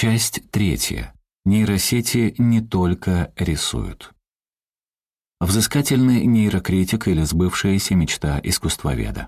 Часть третья. Нейросети не только рисуют. Взыскательный нейрокритик или сбывшаяся мечта искусствоведа.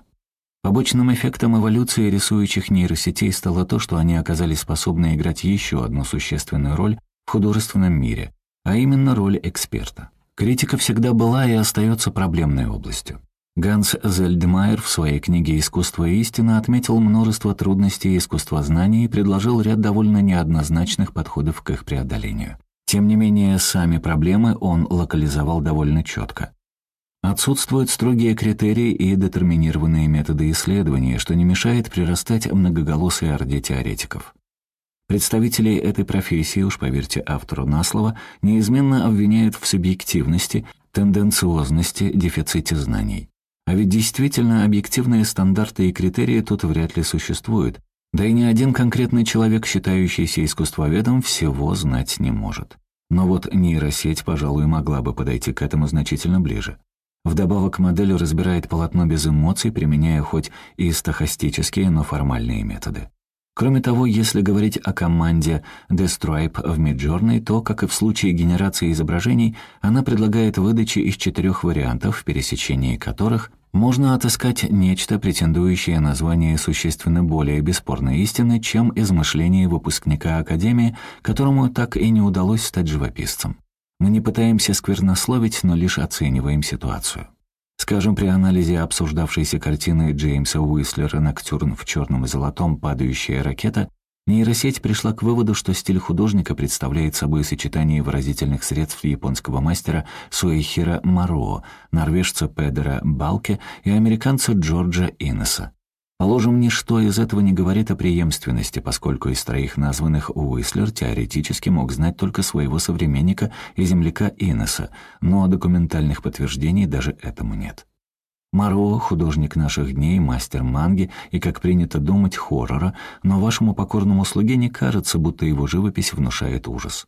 Побочным эффектом эволюции рисующих нейросетей стало то, что они оказались способны играть еще одну существенную роль в художественном мире, а именно роль эксперта. Критика всегда была и остается проблемной областью. Ганс Зельдмайер в своей книге «Искусство и истина» отметил множество трудностей искусствознания и предложил ряд довольно неоднозначных подходов к их преодолению. Тем не менее, сами проблемы он локализовал довольно четко. Отсутствуют строгие критерии и детерминированные методы исследования, что не мешает прирастать многоголосой орде теоретиков. Представителей этой профессии, уж поверьте автору на слово, неизменно обвиняют в субъективности, тенденциозности, дефиците знаний. А ведь действительно объективные стандарты и критерии тут вряд ли существуют, да и ни один конкретный человек, считающийся искусствоведом, всего знать не может. Но вот нейросеть, пожалуй, могла бы подойти к этому значительно ближе. Вдобавок модель разбирает полотно без эмоций, применяя хоть и стохастические, но формальные методы. Кроме того, если говорить о команде Destripe в Midjourney, то, как и в случае генерации изображений, она предлагает выдачи из четырех вариантов, в пересечении которых можно отыскать нечто, претендующее на звание существенно более бесспорной истины, чем измышление выпускника Академии, которому так и не удалось стать живописцем. Мы не пытаемся сквернословить, но лишь оцениваем ситуацию. Скажем, при анализе обсуждавшейся картины Джеймса Уислера «Ноктюрн в черном и золотом. Падающая ракета» нейросеть пришла к выводу, что стиль художника представляет собой сочетание выразительных средств японского мастера Суэхира Маруо, норвежца Педера Балке и американца Джорджа Иннеса. Положим, ничто из этого не говорит о преемственности, поскольку из троих названных Уислер теоретически мог знать только своего современника и земляка Инеса, но документальных подтверждений даже этому нет. Маро — художник наших дней, мастер манги и, как принято думать, хоррора, но вашему покорному слуге не кажется, будто его живопись внушает ужас.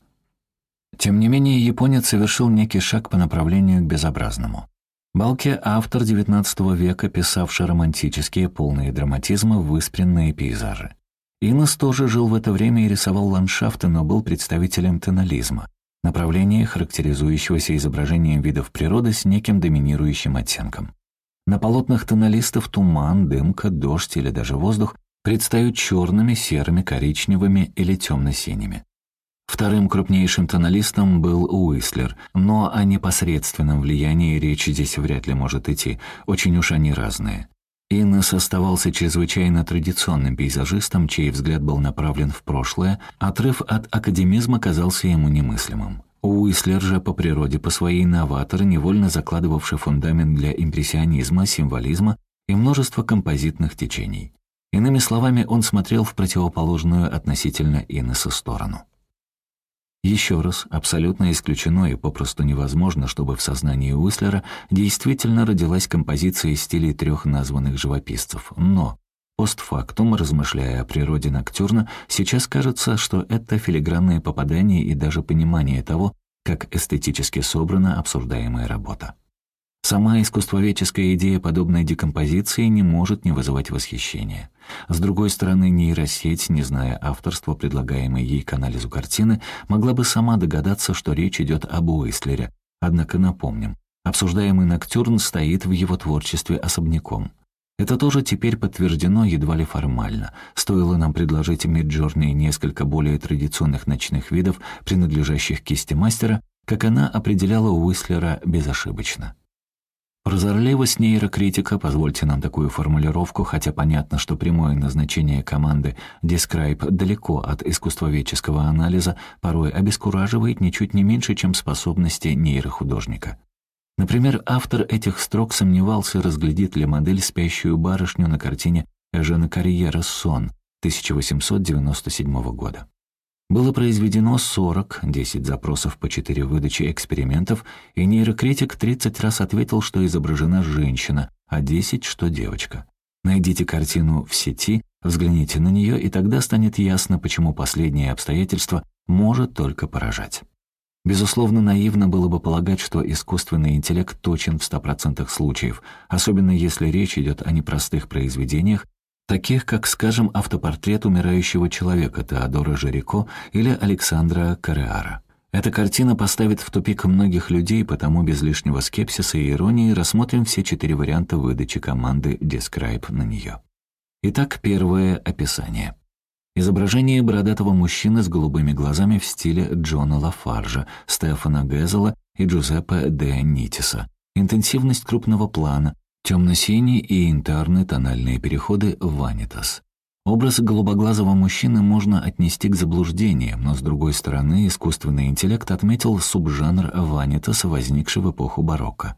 Тем не менее, японец совершил некий шаг по направлению к безобразному. Балке — автор XIX века, писавший романтические, полные драматизма, выспренные пейзажи. Инес тоже жил в это время и рисовал ландшафты, но был представителем тонализма, направления, характеризующегося изображением видов природы с неким доминирующим оттенком. На полотнах тоналистов туман, дымка, дождь или даже воздух предстают черными, серыми, коричневыми или темно-синими. Вторым крупнейшим тоналистом был Уислер, но о непосредственном влиянии речи здесь вряд ли может идти, очень уж они разные. Иннес оставался чрезвычайно традиционным пейзажистом, чей взгляд был направлен в прошлое, отрыв от академизма казался ему немыслимым. Уислер же по природе по своей новатор, невольно закладывавший фундамент для импрессионизма, символизма и множества композитных течений. Иными словами, он смотрел в противоположную относительно Иннеса сторону. Еще раз, абсолютно исключено и попросту невозможно, чтобы в сознании Уислера действительно родилась композиция стилей трех названных живописцев. Но, постфактум, размышляя о природе Ноктюрна, сейчас кажется, что это филигранное попадание и даже понимание того, как эстетически собрана обсуждаемая работа. Сама искусствоведческая идея подобной декомпозиции не может не вызывать восхищения. С другой стороны, нейросеть, не зная авторства, предлагаемой ей к анализу картины, могла бы сама догадаться, что речь идет об Уистлере. Однако напомним, обсуждаемый Ноктюрн стоит в его творчестве особняком. Это тоже теперь подтверждено едва ли формально. Стоило нам предложить Миджорни несколько более традиционных ночных видов, принадлежащих кисти мастера, как она определяла Уислера безошибочно. Прозорливость нейрокритика, позвольте нам такую формулировку, хотя понятно, что прямое назначение команды «describe» далеко от искусствоведческого анализа, порой обескураживает ничуть не меньше, чем способности нейрохудожника. Например, автор этих строк сомневался, разглядит ли модель спящую барышню на картине Эжена Карьера «Сон» 1897 года. Было произведено 40, 10 запросов по 4 выдачи экспериментов, и нейрокритик 30 раз ответил, что изображена женщина, а 10, что девочка. Найдите картину в сети, взгляните на нее, и тогда станет ясно, почему последнее обстоятельство может только поражать. Безусловно, наивно было бы полагать, что искусственный интеллект точен в 100% случаев, особенно если речь идет о непростых произведениях, таких как, скажем, автопортрет умирающего человека Теодора Жирико или Александра Кареара. Эта картина поставит в тупик многих людей, потому без лишнего скепсиса и иронии рассмотрим все четыре варианта выдачи команды Describe на нее. Итак, первое описание. Изображение бородатого мужчины с голубыми глазами в стиле Джона Лафаржа, Стефана Гезела и Джузеппе де Нитиса. Интенсивность крупного плана, темно-синие и интерны тональные переходы ванитас. Образ голубоглазого мужчины можно отнести к заблуждениям, но, с другой стороны, искусственный интеллект отметил субжанр ванитас, возникший в эпоху барокко.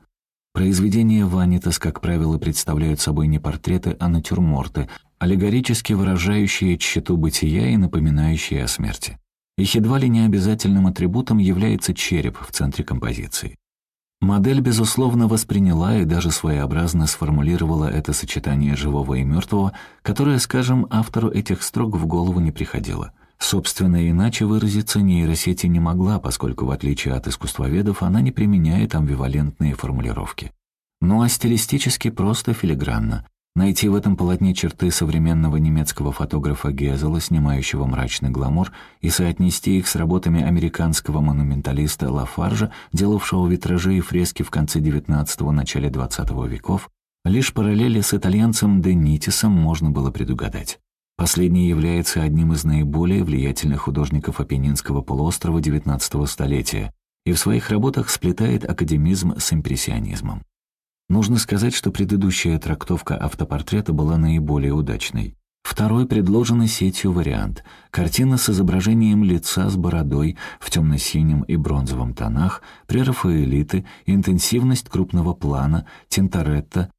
Произведения ванитас, как правило, представляют собой не портреты, а натюрморты, аллегорически выражающие тщету бытия и напоминающие о смерти. Их едва ли не атрибутом является череп в центре композиции. Модель, безусловно, восприняла и даже своеобразно сформулировала это сочетание живого и мертвого, которое, скажем, автору этих строк в голову не приходило. Собственно, иначе выразиться нейросети не могла, поскольку, в отличие от искусствоведов, она не применяет амбивалентные формулировки. Ну а стилистически просто филигранно. Найти в этом полотне черты современного немецкого фотографа Гезела, снимающего мрачный гламур, и соотнести их с работами американского монументалиста Лафаржа, делавшего витражи и фрески в конце XIX – начале XX веков, лишь параллели с итальянцем Де Нитисом можно было предугадать. Последний является одним из наиболее влиятельных художников Апеннинского полуострова XIX столетия и в своих работах сплетает академизм с импрессионизмом. Нужно сказать, что предыдущая трактовка автопортрета была наиболее удачной. Второй предложенный сетью вариант — картина с изображением лица с бородой в темно-синем и бронзовом тонах, прерафаэлиты, интенсивность крупного плана, тинторетто,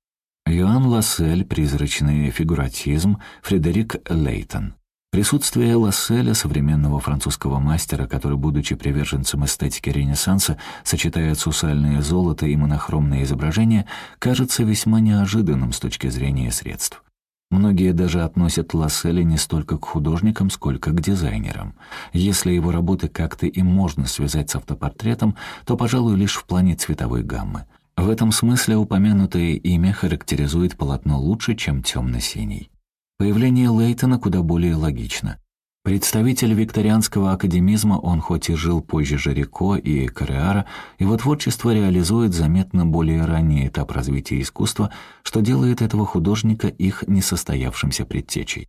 Йоанн Лассель, призрачный фигуратизм, Фредерик Лейтон. Присутствие Ласселя, современного французского мастера, который, будучи приверженцем эстетики Ренессанса, сочетает сусальное золото и монохромные изображения, кажется весьма неожиданным с точки зрения средств. Многие даже относят Ласселя не столько к художникам, сколько к дизайнерам. Если его работы как-то и можно связать с автопортретом, то, пожалуй, лишь в плане цветовой гаммы. В этом смысле упомянутое имя характеризует полотно лучше, чем темно-синий. Появление Лейтона куда более логично. Представитель викторианского академизма, он хоть и жил позже Жирико и Кореара, его творчество реализует заметно более ранний этап развития искусства, что делает этого художника их несостоявшимся предтечей.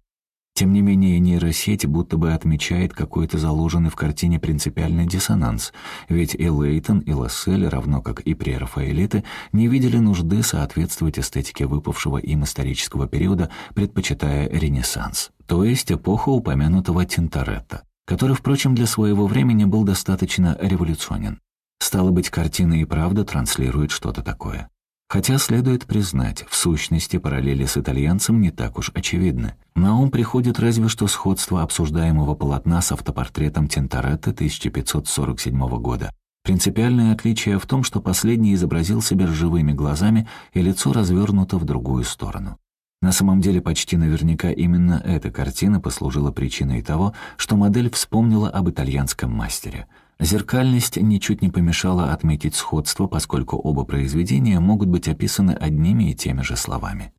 Тем не менее, нейросеть будто бы отмечает какой-то заложенный в картине принципиальный диссонанс, ведь и Лейтон, и Лассель, равно как и прерафаэлиты, не видели нужды соответствовать эстетике выпавшего им исторического периода, предпочитая Ренессанс, то есть эпоху упомянутого Тинторетто, который, впрочем, для своего времени был достаточно революционен. Стало быть, картина и правда транслирует что-то такое. Хотя, следует признать, в сущности параллели с итальянцем не так уж очевидны. На ум приходит разве что сходство обсуждаемого полотна с автопортретом Тинторетто 1547 года. Принципиальное отличие в том, что последний изобразил себя живыми глазами и лицо развернуто в другую сторону. На самом деле почти наверняка именно эта картина послужила причиной того, что модель вспомнила об итальянском мастере — Зеркальность ничуть не помешала отметить сходство, поскольку оба произведения могут быть описаны одними и теми же словами.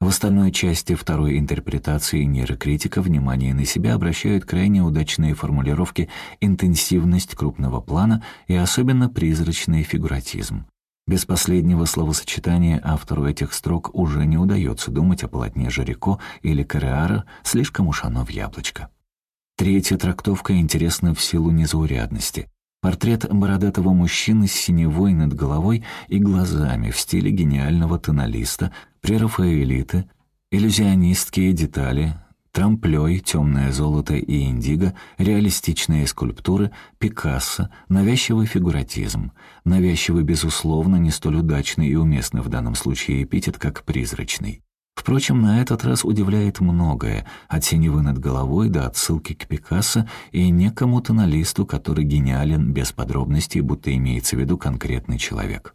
В остальной части второй интерпретации нейрокритика внимание на себя обращают крайне удачные формулировки «интенсивность крупного плана» и особенно призрачный фигуратизм. Без последнего словосочетания автору этих строк уже не удается думать о полотне Жирико или Кореара, слишком уж оно в яблочко. Третья трактовка интересна в силу незаурядности. Портрет бородатого мужчины с синевой над головой и глазами в стиле гениального тоналиста, прерафаэлита, иллюзионистские детали, трамплей, темное золото и индиго, реалистичные скульптуры, Пикассо, навязчивый фигуратизм. Навязчивый, безусловно, не столь удачный и уместный в данном случае эпитет, как призрачный. Впрочем, на этот раз удивляет многое, от синевы над головой до отсылки к Пикассо и некому тоналисту, который гениален без подробностей, будто имеется в виду конкретный человек.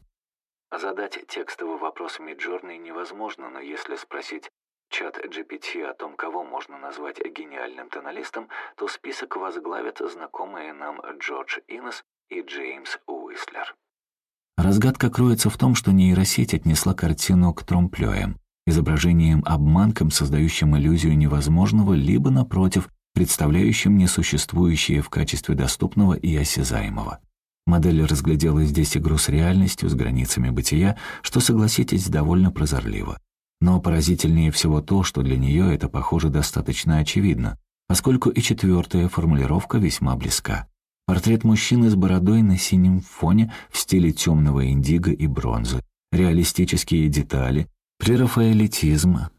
Задать текстовый вопрос Миджорни невозможно, но если спросить чат GPT о том, кого можно назвать гениальным тоналистом, то список возглавят знакомые нам Джордж Иннес и Джеймс Уислер. Разгадка кроется в том, что нейросеть отнесла картину к тромплёям, изображением-обманком, создающим иллюзию невозможного, либо, напротив, представляющим несуществующее в качестве доступного и осязаемого. Модель разглядела здесь игру с реальностью, с границами бытия, что, согласитесь, довольно прозорливо. Но поразительнее всего то, что для нее это, похоже, достаточно очевидно, поскольку и четвертая формулировка весьма близка. Портрет мужчины с бородой на синем фоне в стиле темного индиго и бронзы, реалистические детали, прерафаэлитизм,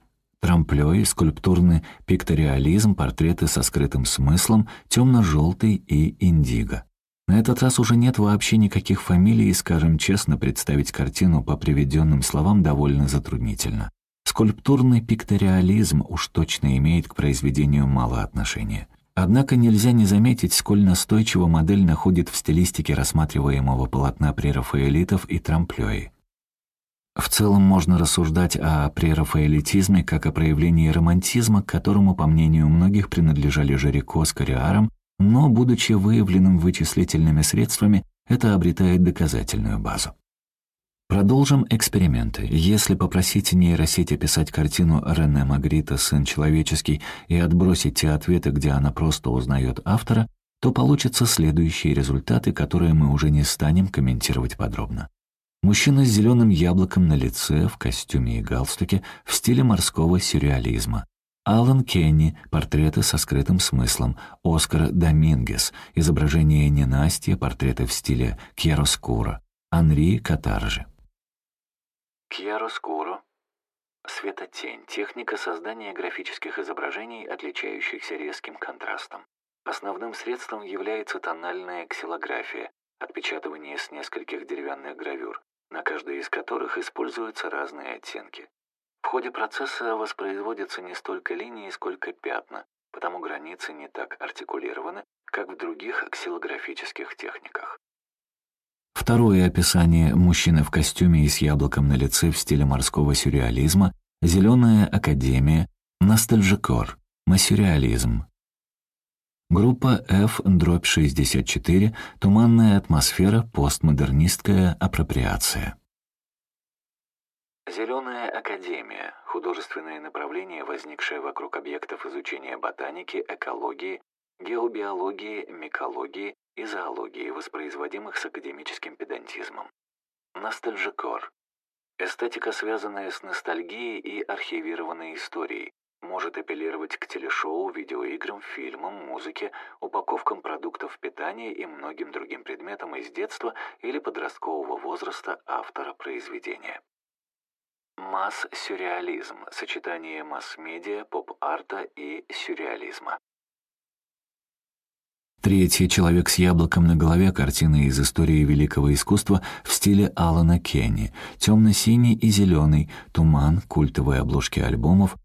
трамплёй, скульптурный пикториализм, портреты со скрытым смыслом, темно-желтый и индиго. На этот раз уже нет вообще никаких фамилий, и, скажем честно, представить картину по приведенным словам довольно затруднительно. Скульптурный пикториализм уж точно имеет к произведению мало отношения. Однако нельзя не заметить, сколь настойчиво модель находит в стилистике рассматриваемого полотна прерафаэлитов и трамплёи. В целом можно рассуждать о прерафаэлитизме как о проявлении романтизма, к которому, по мнению многих, принадлежали Жирико с Кориаром, но, будучи выявленным вычислительными средствами, это обретает доказательную базу. Продолжим эксперименты. Если попросить нейросеть описать картину Рене Магрита «Сын человеческий» и отбросить те ответы, где она просто узнает автора, то получатся следующие результаты, которые мы уже не станем комментировать подробно. Мужчина с зеленым яблоком на лице, в костюме и галстуке, в стиле морского сюрреализма. Алан Кенни, портреты со скрытым смыслом. Оскар Домингес, изображение ненастья, портреты в стиле кьяроскуро. Анри Катаржи. Кьяроскуро. Светотень – техника создания графических изображений, отличающихся резким контрастом. Основным средством является тональная ксилография, отпечатывание с нескольких деревянных гравюр на каждой из которых используются разные оттенки. В ходе процесса воспроизводятся не столько линии, сколько пятна, потому границы не так артикулированы, как в других ксилографических техниках. Второе описание мужчины в костюме и с яблоком на лице в стиле морского сюрреализма, зеленая академия, ностальжикор, массюрреализм, Группа F, дробь 64, туманная атмосфера, постмодернистская апроприация. Зеленая академия – художественное направление, возникшее вокруг объектов изучения ботаники, экологии, геобиологии, микологии и зоологии, воспроизводимых с академическим педантизмом. Ностальжикор – эстетика, связанная с ностальгией и архивированной историей, может апеллировать к телешоу, видеоиграм, фильмам, музыке, упаковкам продуктов питания и многим другим предметам из детства или подросткового возраста автора произведения. Масс-сюрреализм – сочетание масс-медиа, поп-арта и сюрреализма. Третий «Человек с яблоком на голове» картины из истории великого искусства в стиле Алана Кенни. Темно-синий и зеленый, туман, культовые обложки альбомов,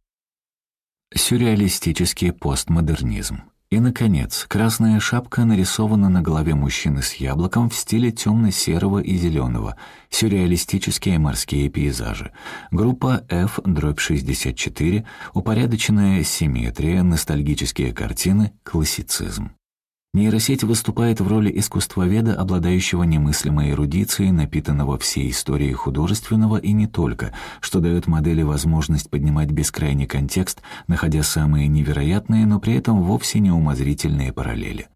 Сюрреалистический постмодернизм. И, наконец, красная шапка нарисована на голове мужчины с яблоком в стиле темно-серого и зеленого, сюрреалистические морские пейзажи. Группа F, дробь 64, упорядоченная симметрия, ностальгические картины, классицизм. Нейросеть выступает в роли искусствоведа, обладающего немыслимой эрудицией, напитанного всей историей художественного и не только, что дает модели возможность поднимать бескрайний контекст, находя самые невероятные, но при этом вовсе не умозрительные параллели.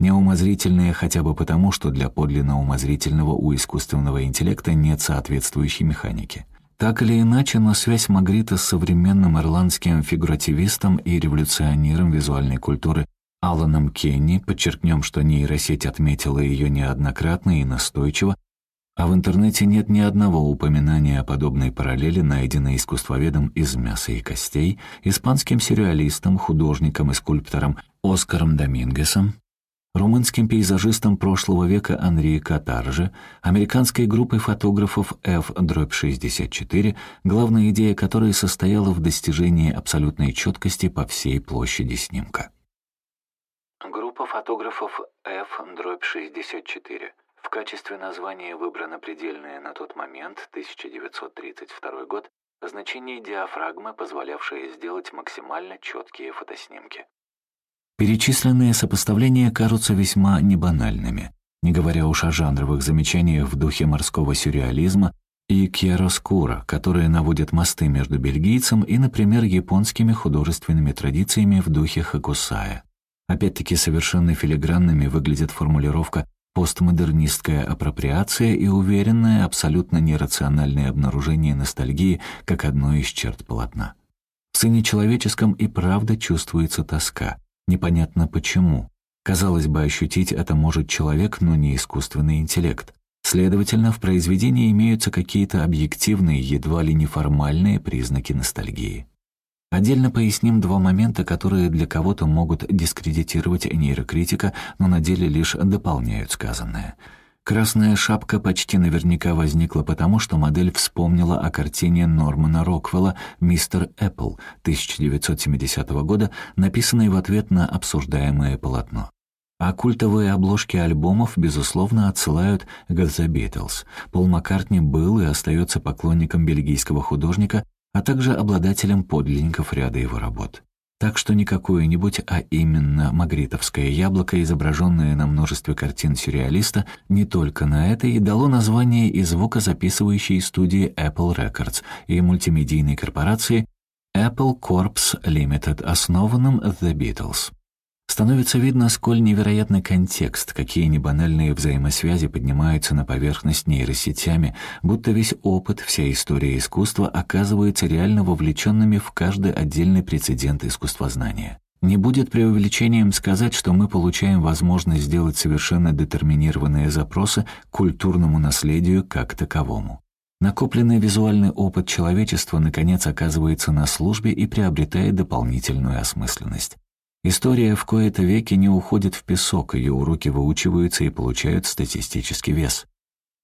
Неумозрительные хотя бы потому, что для подлинно умозрительного у искусственного интеллекта нет соответствующей механики. Так или иначе, но связь Магрита с современным ирландским фигуративистом и революционером визуальной культуры Аланом Кенни, подчеркнем, что нейросеть отметила ее неоднократно и настойчиво, а в интернете нет ни одного упоминания о подобной параллели, найденной искусствоведом из мяса и костей, испанским сюрреалистом, художником и скульптором Оскаром Домингесом, румынским пейзажистом прошлого века Анри Катарже, американской группой фотографов F-64, главная идея которой состояла в достижении абсолютной четкости по всей площади снимка. Группа фотографов F-64. В качестве названия выбрано предельное на тот момент, 1932 год, значение диафрагмы, позволявшее сделать максимально четкие фотоснимки. Перечисленные сопоставления кажутся весьма небанальными, не говоря уж о жанровых замечаниях в духе морского сюрреализма и кьяроскура, которые наводят мосты между бельгийцем и, например, японскими художественными традициями в духе хакусая. Опять-таки совершенно филигранными выглядит формулировка постмодернистская апроприация и уверенное, абсолютно нерациональное обнаружение ностальгии как одной из черт полотна. В «Сыне человеческом» и правда чувствуется тоска. Непонятно почему. Казалось бы, ощутить это может человек, но не искусственный интеллект. Следовательно, в произведении имеются какие-то объективные, едва ли неформальные признаки ностальгии. Отдельно поясним два момента, которые для кого-то могут дискредитировать нейрокритика, но на деле лишь дополняют сказанное. Красная шапка почти наверняка возникла потому, что модель вспомнила о картине Нормана Роквелла «Мистер Эппл» 1970 года, написанной в ответ на обсуждаемое полотно. А культовые обложки альбомов, безусловно, отсылают к The Beatles. Пол Маккартни был и остается поклонником бельгийского художника, а также обладателем подлинников ряда его работ. Так что не какое-нибудь, а именно магритовское яблоко, изображенное на множестве картин сюрреалиста, не только на это и дало название и звукозаписывающей студии Apple Records и мультимедийной корпорации Apple Corps Limited, основанным The Beatles. Становится видно, сколь невероятный контекст, какие небанальные взаимосвязи поднимаются на поверхность нейросетями, будто весь опыт, вся история искусства оказывается реально вовлеченными в каждый отдельный прецедент искусствознания. Не будет преувеличением сказать, что мы получаем возможность сделать совершенно детерминированные запросы к культурному наследию как таковому. Накопленный визуальный опыт человечества наконец оказывается на службе и приобретает дополнительную осмысленность. История в кои-то веки не уходит в песок, ее уроки выучиваются и получают статистический вес.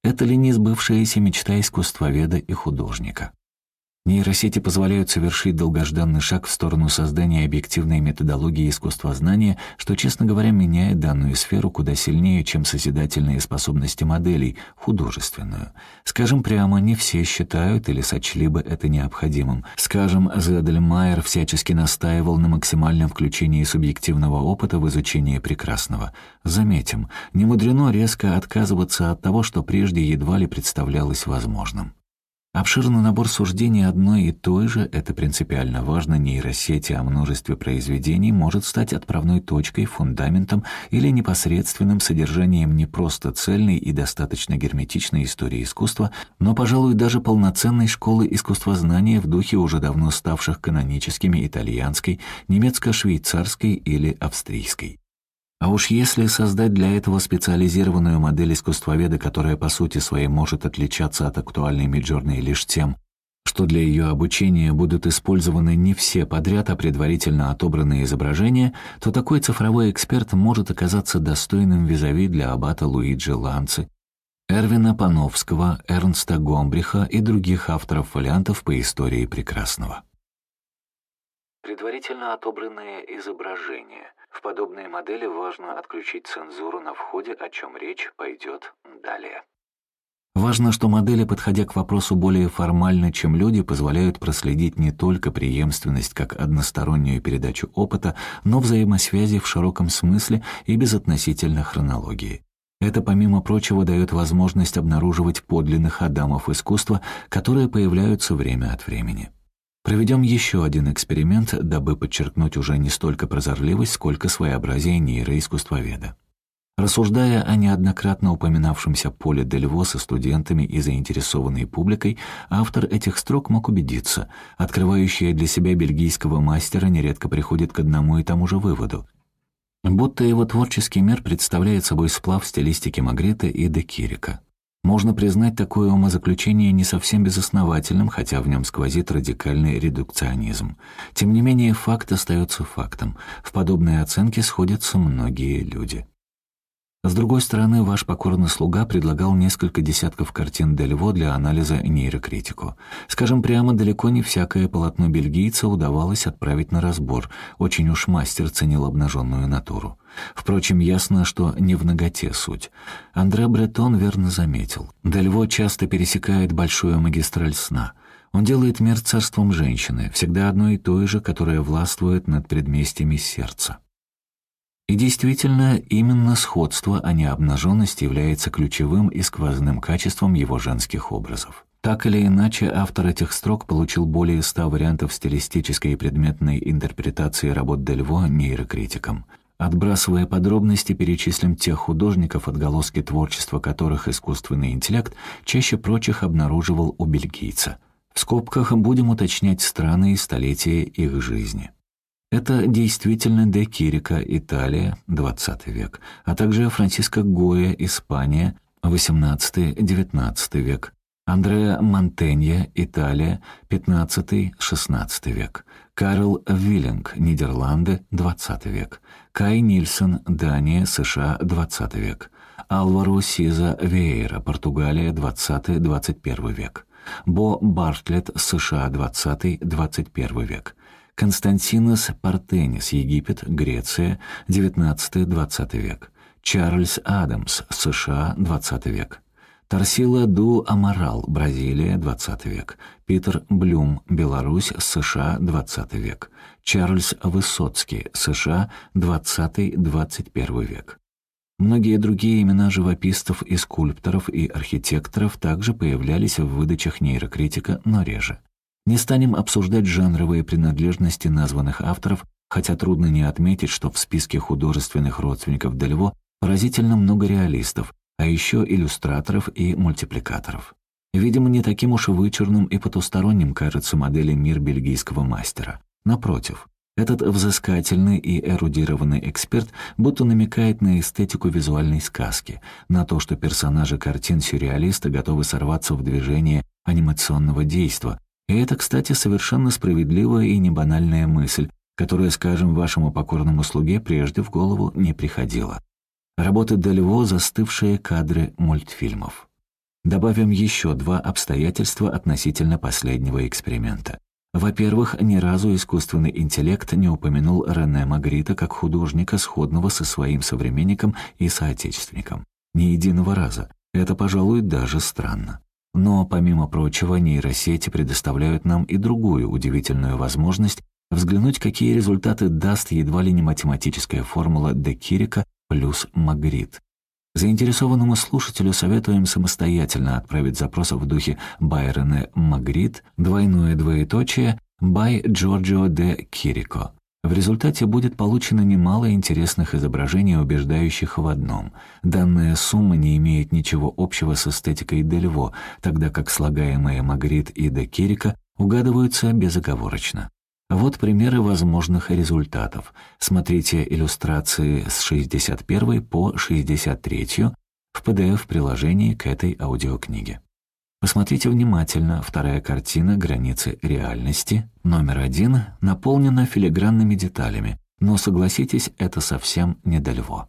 Это ли не сбывшаяся мечта искусствоведа и художника? Нейросети позволяют совершить долгожданный шаг в сторону создания объективной методологии искусствознания, что, честно говоря, меняет данную сферу куда сильнее, чем созидательные способности моделей, художественную. Скажем прямо, не все считают или сочли бы это необходимым. Скажем, Зедельмайер всячески настаивал на максимальном включении субъективного опыта в изучение прекрасного. Заметим, не мудрено резко отказываться от того, что прежде едва ли представлялось возможным. Обширный набор суждений одной и той же, это принципиально важно, нейросети о множестве произведений может стать отправной точкой, фундаментом или непосредственным содержанием не просто цельной и достаточно герметичной истории искусства, но, пожалуй, даже полноценной школы искусствознания в духе уже давно ставших каноническими итальянской, немецко-швейцарской или австрийской. А уж если создать для этого специализированную модель искусствоведа, которая по сути своей может отличаться от актуальной Миджорной лишь тем, что для ее обучения будут использованы не все подряд, а предварительно отобранные изображения, то такой цифровой эксперт может оказаться достойным визави для аббата Луиджи Ланци, Эрвина Пановского, Эрнста Гомбриха и других авторов фолиантов по истории прекрасного. Предварительно отобранные изображения. В подобной модели важно отключить цензуру на входе, о чем речь пойдет далее. Важно, что модели, подходя к вопросу более формально, чем люди, позволяют проследить не только преемственность как одностороннюю передачу опыта, но взаимосвязи в широком смысле и безотносительно хронологии. Это, помимо прочего, дает возможность обнаруживать подлинных адамов искусства, которые появляются время от времени. Проведем еще один эксперимент, дабы подчеркнуть уже не столько прозорливость, сколько своеобразие нейроискусствоведа. Рассуждая о неоднократно упоминавшемся поле Дельво со студентами и заинтересованной публикой, автор этих строк мог убедиться, открывающая для себя бельгийского мастера нередко приходит к одному и тому же выводу. Будто его творческий мир представляет собой сплав стилистики Магрита и Де Кирика. Можно признать такое умозаключение не совсем безосновательным, хотя в нем сквозит радикальный редукционизм. Тем не менее, факт остается фактом. В подобные оценки сходятся многие люди. С другой стороны, ваш покорный слуга предлагал несколько десятков картин Дельво для анализа нейрокритику. Скажем прямо, далеко не всякое полотно бельгийца удавалось отправить на разбор, очень уж мастер ценил обнаженную натуру. Впрочем, ясно, что не в ноготе суть. Андре Бретон верно заметил. Дельво часто пересекает большую магистраль сна. Он делает мир царством женщины, всегда одной и той же, которая властвует над предместьями сердца. И действительно, именно сходство, а не обнаженность является ключевым и сквозным качеством его женских образов. Так или иначе, автор этих строк получил более ста вариантов стилистической и предметной интерпретации работ Дельво нейрокритиком. Отбрасывая подробности, перечислим тех художников, отголоски творчества которых искусственный интеллект чаще прочих обнаруживал у бельгийца. В скобках будем уточнять страны и столетия их жизни. Это действительно Де Кирика, Италия, 20 век, а также Франциско Гоя, Испания, 18-19 век, Андреа Монтенья, Италия, 15-16 век, Карл Виллинг, Нидерланды, 20 век, Кай Нильсон, Дания, США, 20 век, Алваро Сиза Вейера, Португалия, 20-21 век, Бо Бартлетт, США, 20-21 век, Константинос Партенис, Египет, Греция, 19-20 век. Чарльз Адамс, США, 20 век. Тарсила Ду Амарал, Бразилия, 20 век. Питер Блюм, Беларусь, США, 20 век. Чарльз Высоцкий, США, 20-21 век. Многие другие имена живописцев и скульпторов и архитекторов также появлялись в выдачах нейрокритика, но реже. Не станем обсуждать жанровые принадлежности названных авторов, хотя трудно не отметить, что в списке художественных родственников Дельво поразительно много реалистов, а еще иллюстраторов и мультипликаторов. Видимо, не таким уж вычурным и потусторонним кажется модели мир бельгийского мастера. Напротив, этот взыскательный и эрудированный эксперт будто намекает на эстетику визуальной сказки, на то, что персонажи картин сюрреалиста готовы сорваться в движение анимационного действа, и это, кстати, совершенно справедливая и небанальная мысль, которая, скажем, вашему покорному слуге прежде в голову не приходила. Работы Дельво — застывшие кадры мультфильмов. Добавим еще два обстоятельства относительно последнего эксперимента. Во-первых, ни разу искусственный интеллект не упомянул Рене Магрита как художника, сходного со своим современником и соотечественником. Ни единого раза. Это, пожалуй, даже странно. Но, помимо прочего, нейросети предоставляют нам и другую удивительную возможность взглянуть, какие результаты даст едва ли не математическая формула Де Кирика плюс Магрит. Заинтересованному слушателю советуем самостоятельно отправить запрос в духе Байрона Магрит, двойное двоеточие, by Giorgio de Chirico. В результате будет получено немало интересных изображений, убеждающих в одном. Данная сумма не имеет ничего общего с эстетикой Дельво, тогда как слагаемые Магрит и Де Кирика угадываются безоговорочно. Вот примеры возможных результатов. Смотрите иллюстрации с 61 по 63 в PDF-приложении к этой аудиокниге. Посмотрите внимательно, вторая картина «Границы реальности», номер один, наполнена филигранными деталями, но, согласитесь, это совсем не до льво.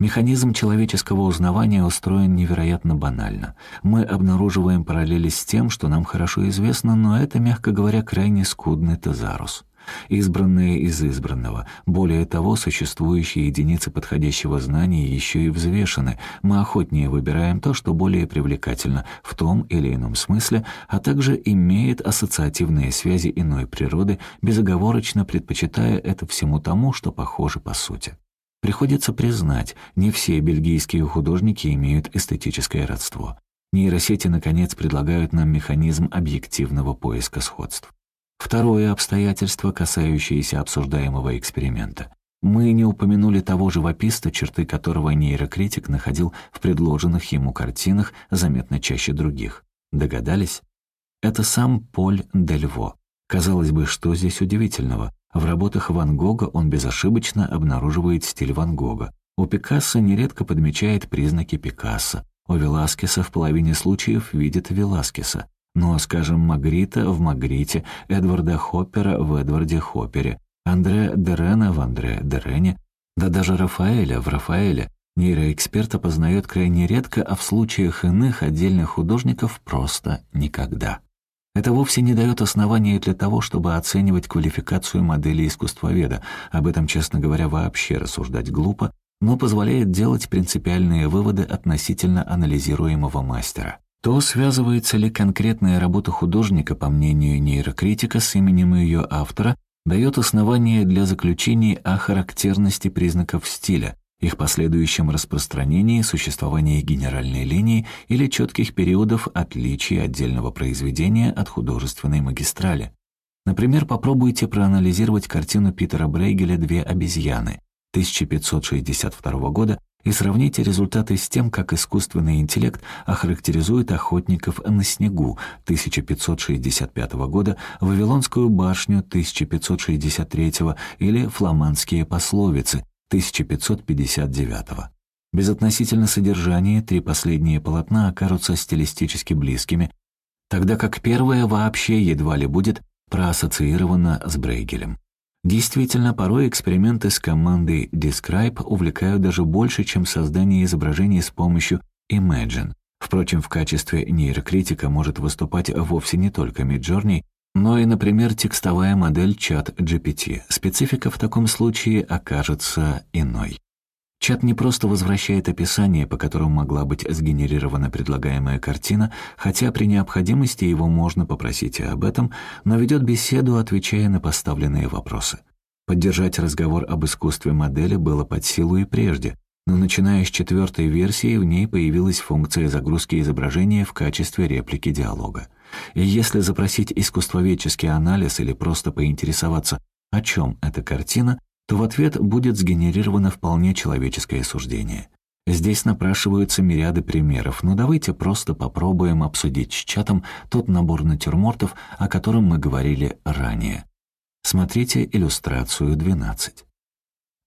Механизм человеческого узнавания устроен невероятно банально. Мы обнаруживаем параллели с тем, что нам хорошо известно, но это, мягко говоря, крайне скудный тезарус избранные из избранного. Более того, существующие единицы подходящего знания еще и взвешены. Мы охотнее выбираем то, что более привлекательно в том или ином смысле, а также имеет ассоциативные связи иной природы, безоговорочно предпочитая это всему тому, что похоже по сути. Приходится признать, не все бельгийские художники имеют эстетическое родство. Нейросети, наконец, предлагают нам механизм объективного поиска сходств. Второе обстоятельство, касающееся обсуждаемого эксперимента. Мы не упомянули того живописца, черты которого нейрокритик находил в предложенных ему картинах заметно чаще других. Догадались? Это сам Поль Дельво. Казалось бы, что здесь удивительного? В работах Ван Гога он безошибочно обнаруживает стиль Ван Гога. У Пикассо нередко подмечает признаки Пикассо. У Веласкеса в половине случаев видит Веласкеса. Но, скажем, Магрита в Магрите, Эдварда Хоппера в Эдварде Хоппере, Андре Дерена в Андре Дерене, да даже Рафаэля в Рафаэле нейроэксперт опознает крайне редко, а в случаях иных отдельных художников просто никогда. Это вовсе не дает основания для того, чтобы оценивать квалификацию модели искусствоведа. Об этом, честно говоря, вообще рассуждать глупо, но позволяет делать принципиальные выводы относительно анализируемого мастера. То связывается ли конкретная работа художника, по мнению нейрокритика, с именем ее автора, дает основание для заключений о характерности признаков стиля, их последующем распространении, существовании генеральной линии или четких периодов отличия отдельного произведения от художественной магистрали. Например, попробуйте проанализировать картину Питера Брейгеля «Две обезьяны» 1562 года и сравните результаты с тем, как искусственный интеллект охарактеризует охотников на снегу 1565 года, Вавилонскую башню 1563 или фламандские пословицы 1559. Безотносительно содержания три последние полотна окажутся стилистически близкими, тогда как первое вообще едва ли будет проассоциировано с Брейгелем. Действительно, порой эксперименты с командой Describe увлекают даже больше, чем создание изображений с помощью Imagine. Впрочем, в качестве нейрокритика может выступать вовсе не только Midjourney, но и, например, текстовая модель чат GPT. Специфика в таком случае окажется иной. Чат не просто возвращает описание, по которому могла быть сгенерирована предлагаемая картина, хотя при необходимости его можно попросить и об этом, но ведет беседу, отвечая на поставленные вопросы. Поддержать разговор об искусстве модели было под силу и прежде, но начиная с четвертой версии в ней появилась функция загрузки изображения в качестве реплики диалога. И если запросить искусствоведческий анализ или просто поинтересоваться, о чем эта картина, то в ответ будет сгенерировано вполне человеческое суждение. Здесь напрашиваются мириады примеров, но давайте просто попробуем обсудить с чатом тот набор натюрмортов, о котором мы говорили ранее. Смотрите иллюстрацию 12.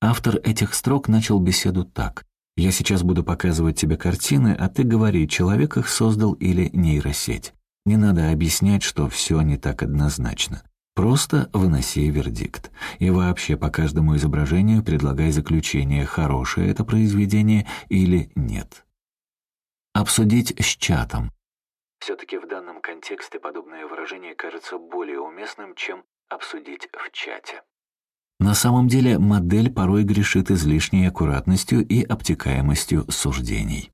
Автор этих строк начал беседу так. «Я сейчас буду показывать тебе картины, а ты говори, человек их создал или нейросеть. Не надо объяснять, что все не так однозначно. Просто выноси вердикт. И вообще по каждому изображению предлагай заключение, хорошее это произведение или нет. Обсудить с чатом. Все-таки в данном контексте подобное выражение кажется более уместным, чем обсудить в чате. На самом деле модель порой грешит излишней аккуратностью и обтекаемостью суждений.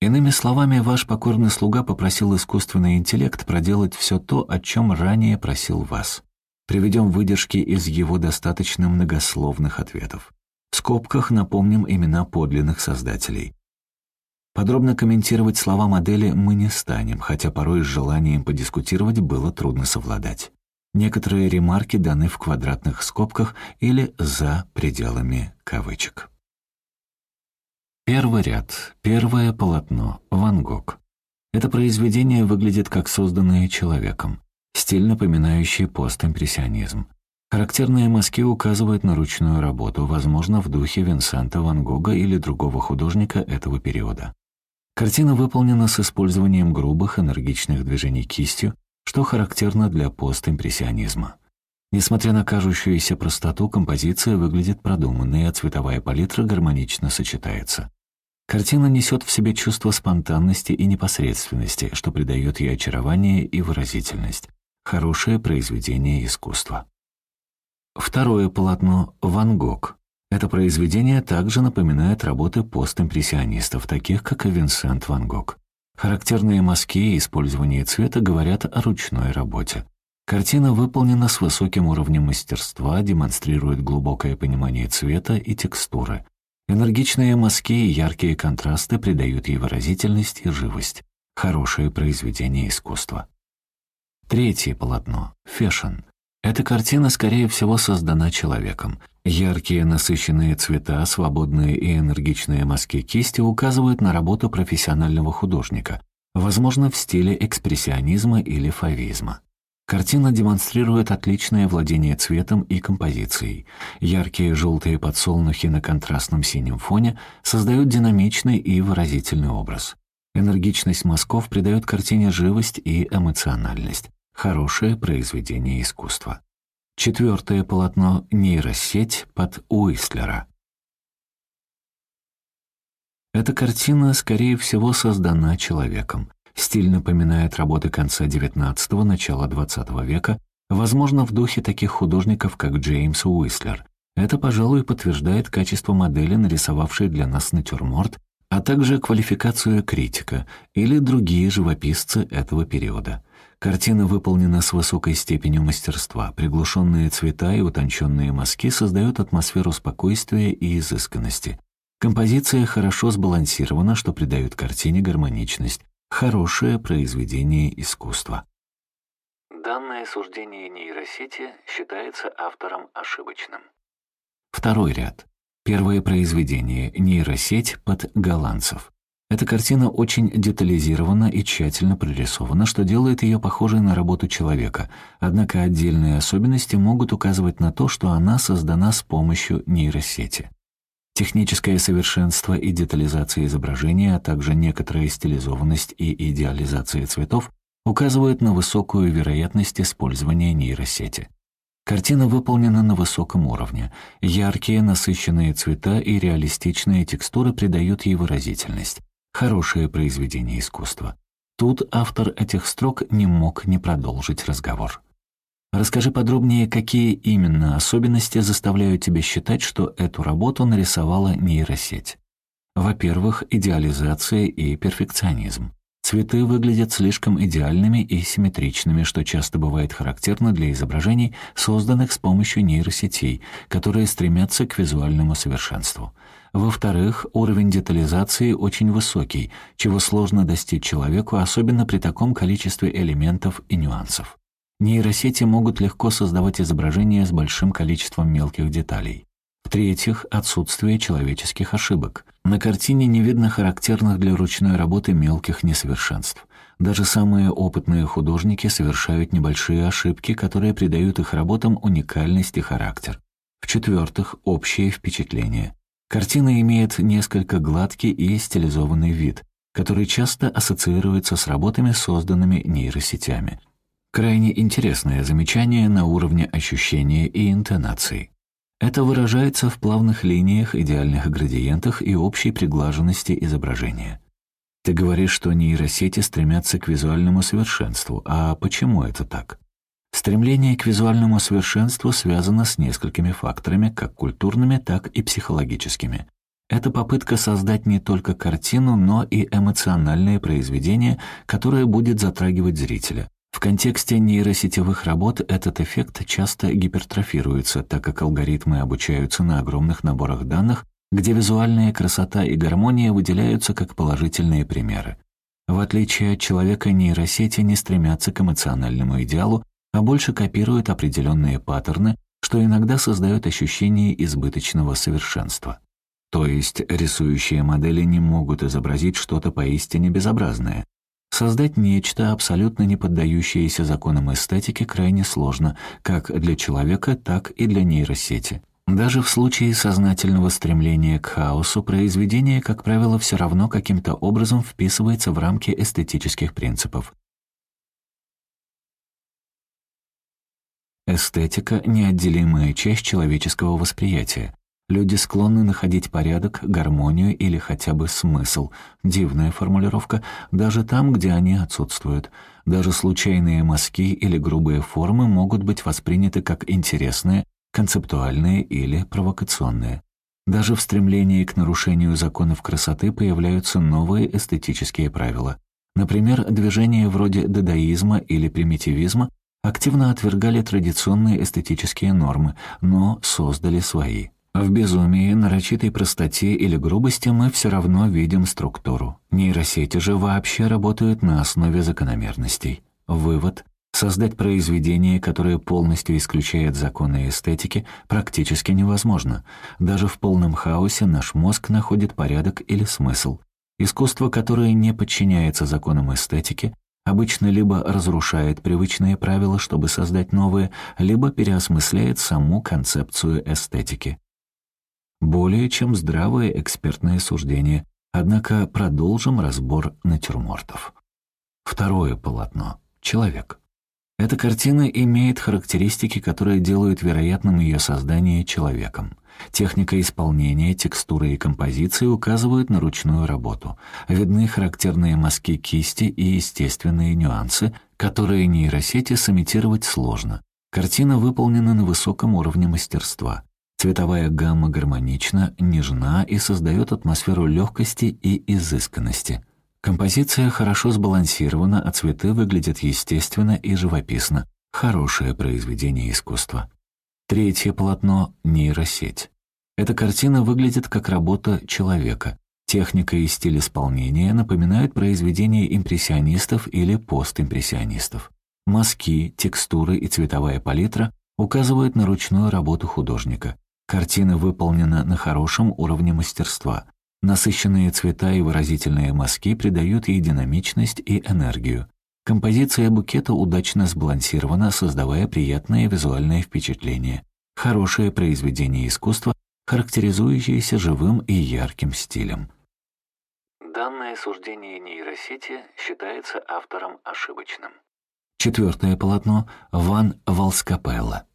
Иными словами, ваш покорный слуга попросил искусственный интеллект проделать все то, о чем ранее просил вас. Приведем выдержки из его достаточно многословных ответов. В скобках напомним имена подлинных создателей. Подробно комментировать слова модели мы не станем, хотя порой с желанием подискутировать было трудно совладать. Некоторые ремарки даны в квадратных скобках или за пределами кавычек. Первый ряд, первое полотно, Ван Гог. Это произведение выглядит как созданное человеком, стиль, напоминающий постимпрессионизм. Характерные мазки указывают на ручную работу, возможно, в духе Винсента Ван Гога или другого художника этого периода. Картина выполнена с использованием грубых, энергичных движений кистью, что характерно для постимпрессионизма. Несмотря на кажущуюся простоту, композиция выглядит продуманной, а цветовая палитра гармонично сочетается. Картина несет в себе чувство спонтанности и непосредственности, что придает ей очарование и выразительность. Хорошее произведение искусства. Второе полотно «Ван Гог». Это произведение также напоминает работы постимпрессионистов, таких как и Винсент Ван Гог. Характерные мазки и использование цвета говорят о ручной работе. Картина выполнена с высоким уровнем мастерства, демонстрирует глубокое понимание цвета и текстуры. Энергичные мазки и яркие контрасты придают ей выразительность и живость. Хорошее произведение искусства. Третье полотно — «Fashion». Эта картина, скорее всего, создана человеком. Яркие насыщенные цвета, свободные и энергичные мазки кисти указывают на работу профессионального художника, возможно, в стиле экспрессионизма или фавизма. Картина демонстрирует отличное владение цветом и композицией. Яркие желтые подсолнухи на контрастном синем фоне создают динамичный и выразительный образ. Энергичность мазков придает картине живость и эмоциональность. Хорошее произведение искусства. Четвертое полотно «Нейросеть» под Уистлера. Эта картина, скорее всего, создана человеком. Стиль напоминает работы конца XIX – начала XX века, возможно, в духе таких художников, как Джеймс Уислер. Это, пожалуй, подтверждает качество модели, нарисовавшей для нас натюрморт, а также квалификацию критика или другие живописцы этого периода. Картина выполнена с высокой степенью мастерства. Приглушенные цвета и утонченные мазки создают атмосферу спокойствия и изысканности. Композиция хорошо сбалансирована, что придает картине гармоничность. Хорошее произведение искусства. Данное суждение нейросети считается автором ошибочным. Второй ряд. Первое произведение «Нейросеть под голландцев». Эта картина очень детализирована и тщательно прорисована, что делает ее похожей на работу человека, однако отдельные особенности могут указывать на то, что она создана с помощью нейросети. Техническое совершенство и детализация изображения, а также некоторая стилизованность и идеализация цветов указывают на высокую вероятность использования нейросети. Картина выполнена на высоком уровне. Яркие, насыщенные цвета и реалистичные текстуры придают ей выразительность. Хорошее произведение искусства. Тут автор этих строк не мог не продолжить разговор. Расскажи подробнее, какие именно особенности заставляют тебя считать, что эту работу нарисовала нейросеть. Во-первых, идеализация и перфекционизм. Цветы выглядят слишком идеальными и симметричными, что часто бывает характерно для изображений, созданных с помощью нейросетей, которые стремятся к визуальному совершенству. Во-вторых, уровень детализации очень высокий, чего сложно достичь человеку, особенно при таком количестве элементов и нюансов. Нейросети могут легко создавать изображения с большим количеством мелких деталей. В-третьих, отсутствие человеческих ошибок. На картине не видно характерных для ручной работы мелких несовершенств. Даже самые опытные художники совершают небольшие ошибки, которые придают их работам уникальность и характер. В-четвертых, общее впечатление. Картина имеет несколько гладкий и стилизованный вид, который часто ассоциируется с работами, созданными нейросетями. Крайне интересное замечание на уровне ощущения и интонации. Это выражается в плавных линиях, идеальных градиентах и общей приглаженности изображения. Ты говоришь, что нейросети стремятся к визуальному совершенству, а почему это так? Стремление к визуальному совершенству связано с несколькими факторами, как культурными, так и психологическими. Это попытка создать не только картину, но и эмоциональное произведение, которое будет затрагивать зрителя. В контексте нейросетевых работ этот эффект часто гипертрофируется, так как алгоритмы обучаются на огромных наборах данных, где визуальная красота и гармония выделяются как положительные примеры. В отличие от человека, нейросети не стремятся к эмоциональному идеалу, а больше копирует определенные паттерны, что иногда создает ощущение избыточного совершенства. То есть рисующие модели не могут изобразить что-то поистине безобразное. Создать нечто, абсолютно не поддающееся законам эстетики, крайне сложно, как для человека, так и для нейросети. Даже в случае сознательного стремления к хаосу произведение, как правило, все равно каким-то образом вписывается в рамки эстетических принципов. Эстетика — неотделимая часть человеческого восприятия. Люди склонны находить порядок, гармонию или хотя бы смысл. Дивная формулировка, даже там, где они отсутствуют. Даже случайные мазки или грубые формы могут быть восприняты как интересные, концептуальные или провокационные. Даже в стремлении к нарушению законов красоты появляются новые эстетические правила. Например, движения вроде дадаизма или примитивизма активно отвергали традиционные эстетические нормы, но создали свои. В безумии, нарочитой простоте или грубости мы все равно видим структуру. Нейросети же вообще работают на основе закономерностей. Вывод — создать произведение, которое полностью исключает законы эстетики, практически невозможно. Даже в полном хаосе наш мозг находит порядок или смысл. Искусство, которое не подчиняется законам эстетики, обычно либо разрушает привычные правила, чтобы создать новые, либо переосмысляет саму концепцию эстетики. Более чем здравое экспертное суждение, однако продолжим разбор натюрмортов. Второе полотно. Человек. Эта картина имеет характеристики, которые делают вероятным ее создание человеком. Техника исполнения, текстура и композиции указывают на ручную работу. Видны характерные мазки кисти и естественные нюансы, которые нейросети сымитировать сложно. Картина выполнена на высоком уровне мастерства. Цветовая гамма гармонична, нежна и создает атмосферу легкости и изысканности. Композиция хорошо сбалансирована, а цветы выглядят естественно и живописно. Хорошее произведение искусства. Третье полотно — нейросеть. Эта картина выглядит как работа человека. Техника и стиль исполнения напоминают произведения импрессионистов или постимпрессионистов. Мазки, текстуры и цветовая палитра указывают на ручную работу художника. Картина выполнена на хорошем уровне мастерства. Насыщенные цвета и выразительные мазки придают ей динамичность и энергию. Композиция букета удачно сбалансирована, создавая приятное визуальное впечатление. Хорошее произведение искусства, характеризующееся живым и ярким стилем. Данное суждение нейросети считается автором ошибочным. Четвертое полотно — Ван Валскапелла.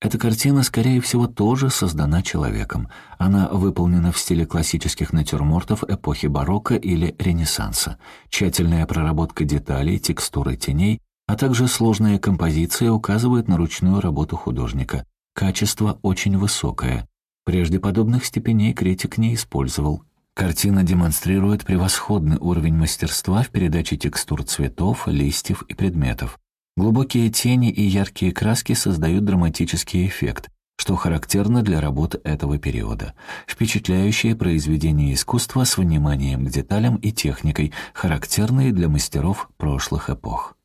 Эта картина, скорее всего, тоже создана человеком. Она выполнена в стиле классических натюрмортов эпохи барокко или Ренессанса. Тщательная проработка деталей, текстуры теней, а также сложная композиция указывают на ручную работу художника. Качество очень высокое. Прежде подобных степеней критик не использовал. Картина демонстрирует превосходный уровень мастерства в передаче текстур цветов, листьев и предметов. Глубокие тени и яркие краски создают драматический эффект, что характерно для работ этого периода. Впечатляющее произведение искусства с вниманием к деталям и техникой, характерные для мастеров прошлых эпох.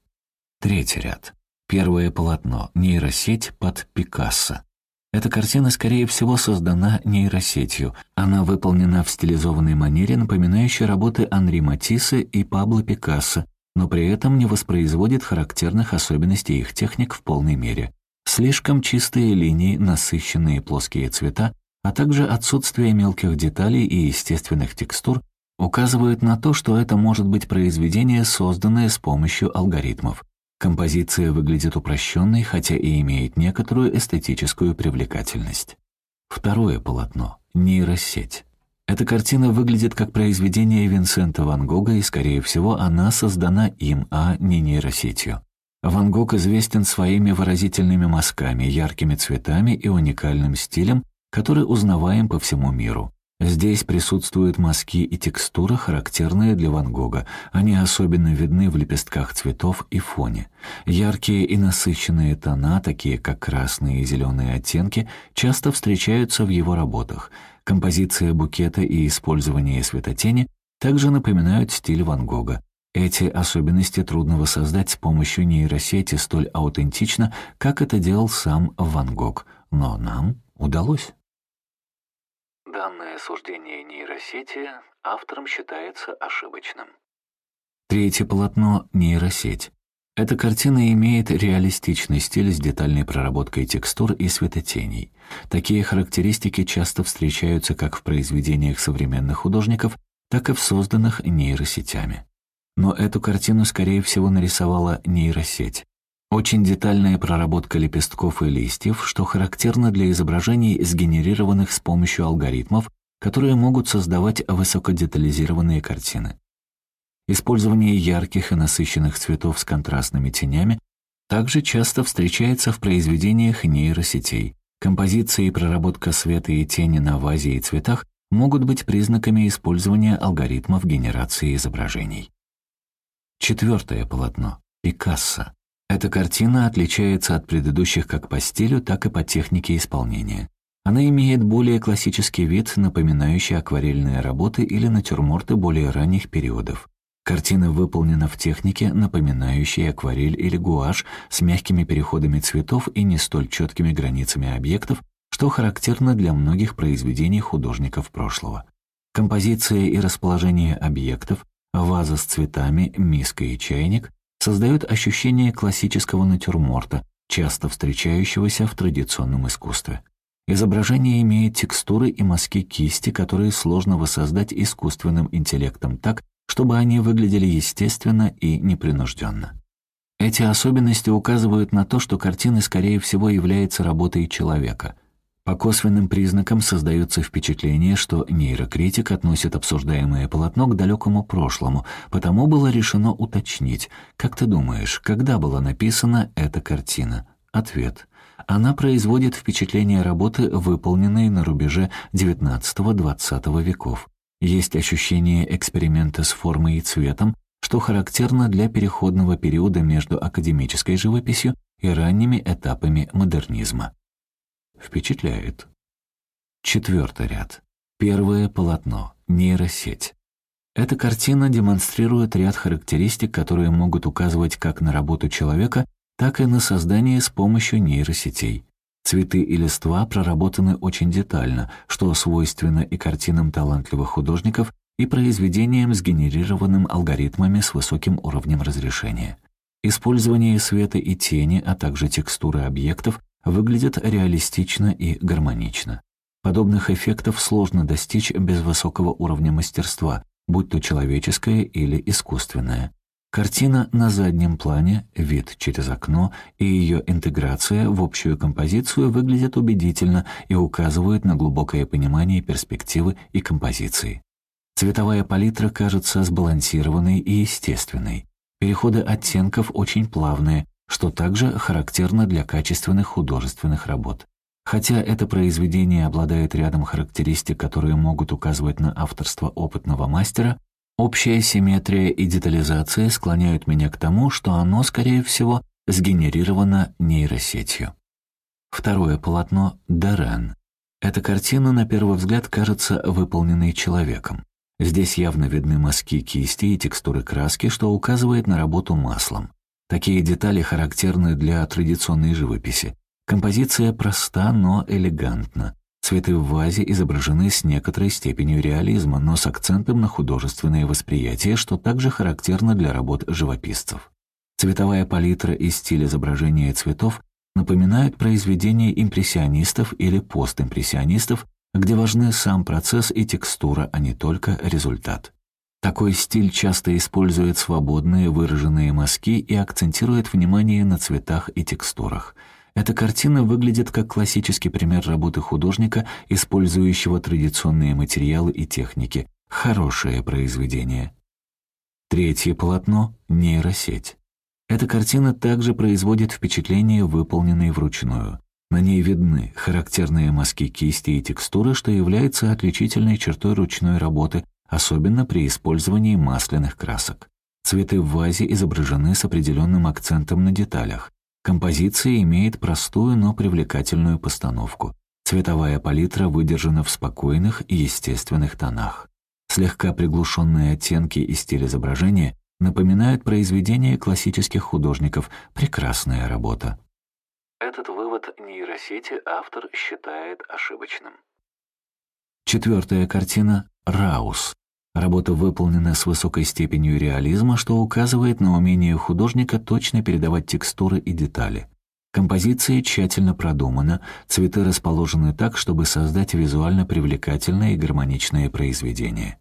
Третий ряд. Первое полотно. Нейросеть под Пикассо. Эта картина, скорее всего, создана нейросетью. Она выполнена в стилизованной манере, напоминающей работы Анри Матиссе и Пабло Пикассо, но при этом не воспроизводит характерных особенностей их техник в полной мере. Слишком чистые линии, насыщенные плоские цвета, а также отсутствие мелких деталей и естественных текстур указывают на то, что это может быть произведение, созданное с помощью алгоритмов. Композиция выглядит упрощенной, хотя и имеет некоторую эстетическую привлекательность. Второе полотно — нейросеть. Эта картина выглядит как произведение Винсента Ван Гога, и, скорее всего, она создана им, а не нейросетью. Ван Гог известен своими выразительными мазками, яркими цветами и уникальным стилем, который узнаваем по всему миру. Здесь присутствуют мазки и текстура, характерные для Ван Гога. Они особенно видны в лепестках цветов и фоне. Яркие и насыщенные тона, такие как красные и зеленые оттенки, часто встречаются в его работах. Композиция букета и использование светотени также напоминают стиль Ван Гога. Эти особенности трудно воссоздать с помощью нейросети столь аутентично, как это делал сам Ван Гог. Но нам удалось. Данное суждение нейросети автором считается ошибочным. Третье полотно — нейросеть. Эта картина имеет реалистичный стиль с детальной проработкой текстур и светотеней. Такие характеристики часто встречаются как в произведениях современных художников, так и в созданных нейросетями. Но эту картину, скорее всего, нарисовала нейросеть. Очень детальная проработка лепестков и листьев, что характерно для изображений, сгенерированных с помощью алгоритмов, которые могут создавать высокодетализированные картины. Использование ярких и насыщенных цветов с контрастными тенями также часто встречается в произведениях нейросетей. Композиция и проработка света и тени на вазе и цветах могут быть признаками использования алгоритмов генерации изображений. Четвертое полотно. Пикассо. Эта картина отличается от предыдущих как по стилю, так и по технике исполнения. Она имеет более классический вид, напоминающий акварельные работы или натюрморты более ранних периодов. Картина выполнена в технике, напоминающей акварель или гуашь, с мягкими переходами цветов и не столь четкими границами объектов, что характерно для многих произведений художников прошлого. Композиция и расположение объектов, ваза с цветами, миска и чайник создают ощущение классического натюрморта, часто встречающегося в традиционном искусстве. Изображение имеет текстуры и мазки кисти, которые сложно воссоздать искусственным интеллектом так, чтобы они выглядели естественно и непринужденно. Эти особенности указывают на то, что картина, скорее всего, является работой человека — по косвенным признакам создается впечатление, что нейрокритик относит обсуждаемое полотно к далекому прошлому, потому было решено уточнить, как ты думаешь, когда была написана эта картина? Ответ. Она производит впечатление работы, выполненной на рубеже XIX-XX веков. Есть ощущение эксперимента с формой и цветом, что характерно для переходного периода между академической живописью и ранними этапами модернизма. Впечатляет. Четвертый ряд. Первое полотно. Нейросеть. Эта картина демонстрирует ряд характеристик, которые могут указывать как на работу человека, так и на создание с помощью нейросетей. Цветы и листва проработаны очень детально, что свойственно и картинам талантливых художников, и произведениям, сгенерированным алгоритмами с высоким уровнем разрешения. Использование света и тени, а также текстуры объектов выглядят реалистично и гармонично. Подобных эффектов сложно достичь без высокого уровня мастерства, будь то человеческое или искусственное. Картина на заднем плане, вид через окно и ее интеграция в общую композицию выглядят убедительно и указывают на глубокое понимание перспективы и композиции. Цветовая палитра кажется сбалансированной и естественной. Переходы оттенков очень плавные, что также характерно для качественных художественных работ. Хотя это произведение обладает рядом характеристик, которые могут указывать на авторство опытного мастера, общая симметрия и детализация склоняют меня к тому, что оно, скорее всего, сгенерировано нейросетью. Второе полотно — Дарен. Эта картина, на первый взгляд, кажется выполненной человеком. Здесь явно видны мазки кисти и текстуры краски, что указывает на работу маслом. Такие детали характерны для традиционной живописи. Композиция проста, но элегантна. Цветы в вазе изображены с некоторой степенью реализма, но с акцентом на художественное восприятие, что также характерно для работ живописцев. Цветовая палитра и стиль изображения цветов напоминают произведения импрессионистов или постимпрессионистов, где важны сам процесс и текстура, а не только результат. Такой стиль часто использует свободные выраженные мазки и акцентирует внимание на цветах и текстурах – эта картина выглядит как классический пример работы художника, использующего традиционные материалы и техники. Хорошее произведение. Третье полотно — нейросеть. Эта картина также производит впечатление, выполненной вручную. На ней видны характерные мазки кисти и текстуры, что является отличительной чертой ручной работы, особенно при использовании масляных красок. Цветы в вазе изображены с определенным акцентом на деталях. Композиция имеет простую, но привлекательную постановку. Цветовая палитра выдержана в спокойных и естественных тонах. Слегка приглушенные оттенки и стиль изображения напоминают произведения классических художников. Прекрасная работа. Этот вывод нейросети автор считает ошибочным. Четвертая картина «Раус». Работа выполнена с высокой степенью реализма, что указывает на умение художника точно передавать текстуры и детали. Композиция тщательно продумана, цветы расположены так, чтобы создать визуально привлекательное и гармоничное произведение.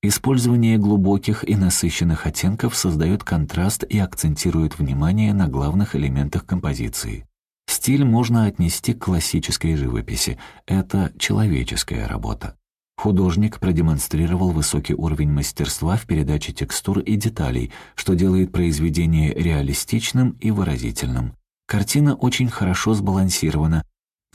Использование глубоких и насыщенных оттенков создает контраст и акцентирует внимание на главных элементах композиции. Стиль можно отнести к классической живописи. Это человеческая работа. Художник продемонстрировал высокий уровень мастерства в передаче текстур и деталей, что делает произведение реалистичным и выразительным. Картина очень хорошо сбалансирована.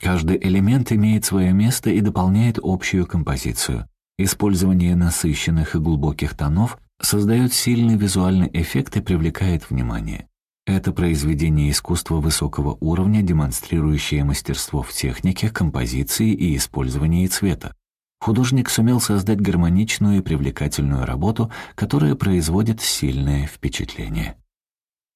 Каждый элемент имеет свое место и дополняет общую композицию. Использование насыщенных и глубоких тонов создает сильный визуальный эффект и привлекает внимание. Это произведение искусства высокого уровня, демонстрирующее мастерство в технике, композиции и использовании цвета. Художник сумел создать гармоничную и привлекательную работу, которая производит сильное впечатление.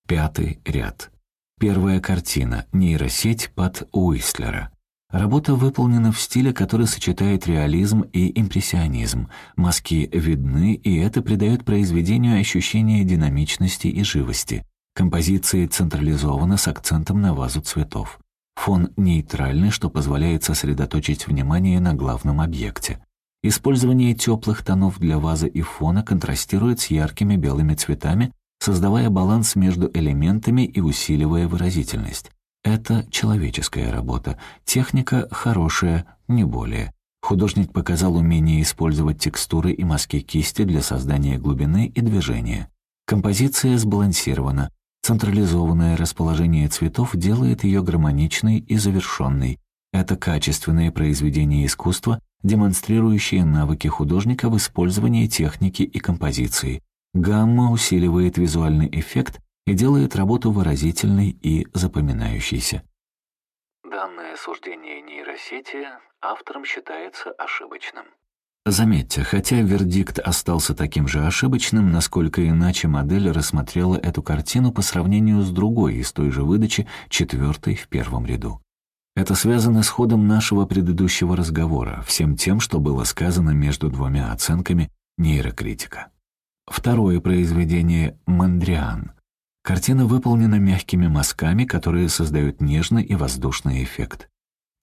Пятый ряд. Первая картина «Нейросеть под Уистлера». Работа выполнена в стиле, который сочетает реализм и импрессионизм. Маски видны, и это придает произведению ощущение динамичности и живости. Композиция централизована с акцентом на вазу цветов. Фон нейтральный, что позволяет сосредоточить внимание на главном объекте. Использование теплых тонов для вазы и фона контрастирует с яркими белыми цветами, создавая баланс между элементами и усиливая выразительность. Это человеческая работа, техника хорошая, не более. Художник показал умение использовать текстуры и мазки кисти для создания глубины и движения. Композиция сбалансирована, Централизованное расположение цветов делает ее гармоничной и завершенной. Это качественное произведение искусства, демонстрирующие навыки художника в использовании техники и композиции. Гамма усиливает визуальный эффект и делает работу выразительной и запоминающейся. Данное суждение нейросети автором считается ошибочным. Заметьте, хотя вердикт остался таким же ошибочным, насколько иначе модель рассмотрела эту картину по сравнению с другой из той же выдачи, четвертой в первом ряду. Это связано с ходом нашего предыдущего разговора, всем тем, что было сказано между двумя оценками нейрокритика. Второе произведение «Мандриан». Картина выполнена мягкими мазками, которые создают нежный и воздушный эффект.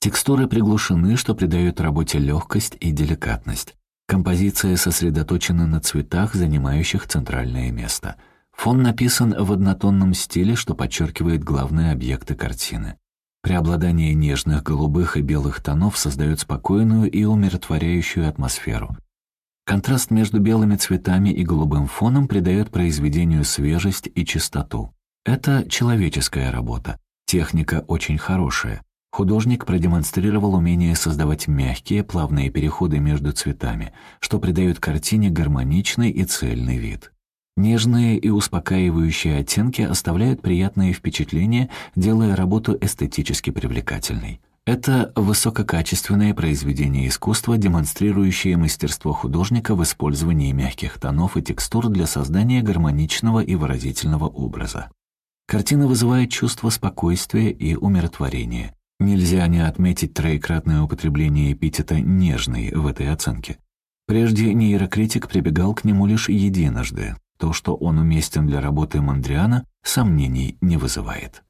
Текстуры приглушены, что придает работе легкость и деликатность. Композиция сосредоточена на цветах, занимающих центральное место. Фон написан в однотонном стиле, что подчеркивает главные объекты картины. Преобладание нежных голубых и белых тонов создает спокойную и умиротворяющую атмосферу. Контраст между белыми цветами и голубым фоном придает произведению свежесть и чистоту. Это человеческая работа. Техника очень хорошая. Художник продемонстрировал умение создавать мягкие, плавные переходы между цветами, что придает картине гармоничный и цельный вид. Нежные и успокаивающие оттенки оставляют приятные впечатления, делая работу эстетически привлекательной. Это высококачественное произведение искусства, демонстрирующее мастерство художника в использовании мягких тонов и текстур для создания гармоничного и выразительного образа. Картина вызывает чувство спокойствия и умиротворения. Нельзя не отметить троекратное употребление эпитета «нежный» в этой оценке. Прежде нейрокритик прибегал к нему лишь единожды. То, что он уместен для работы Мандриана, сомнений не вызывает.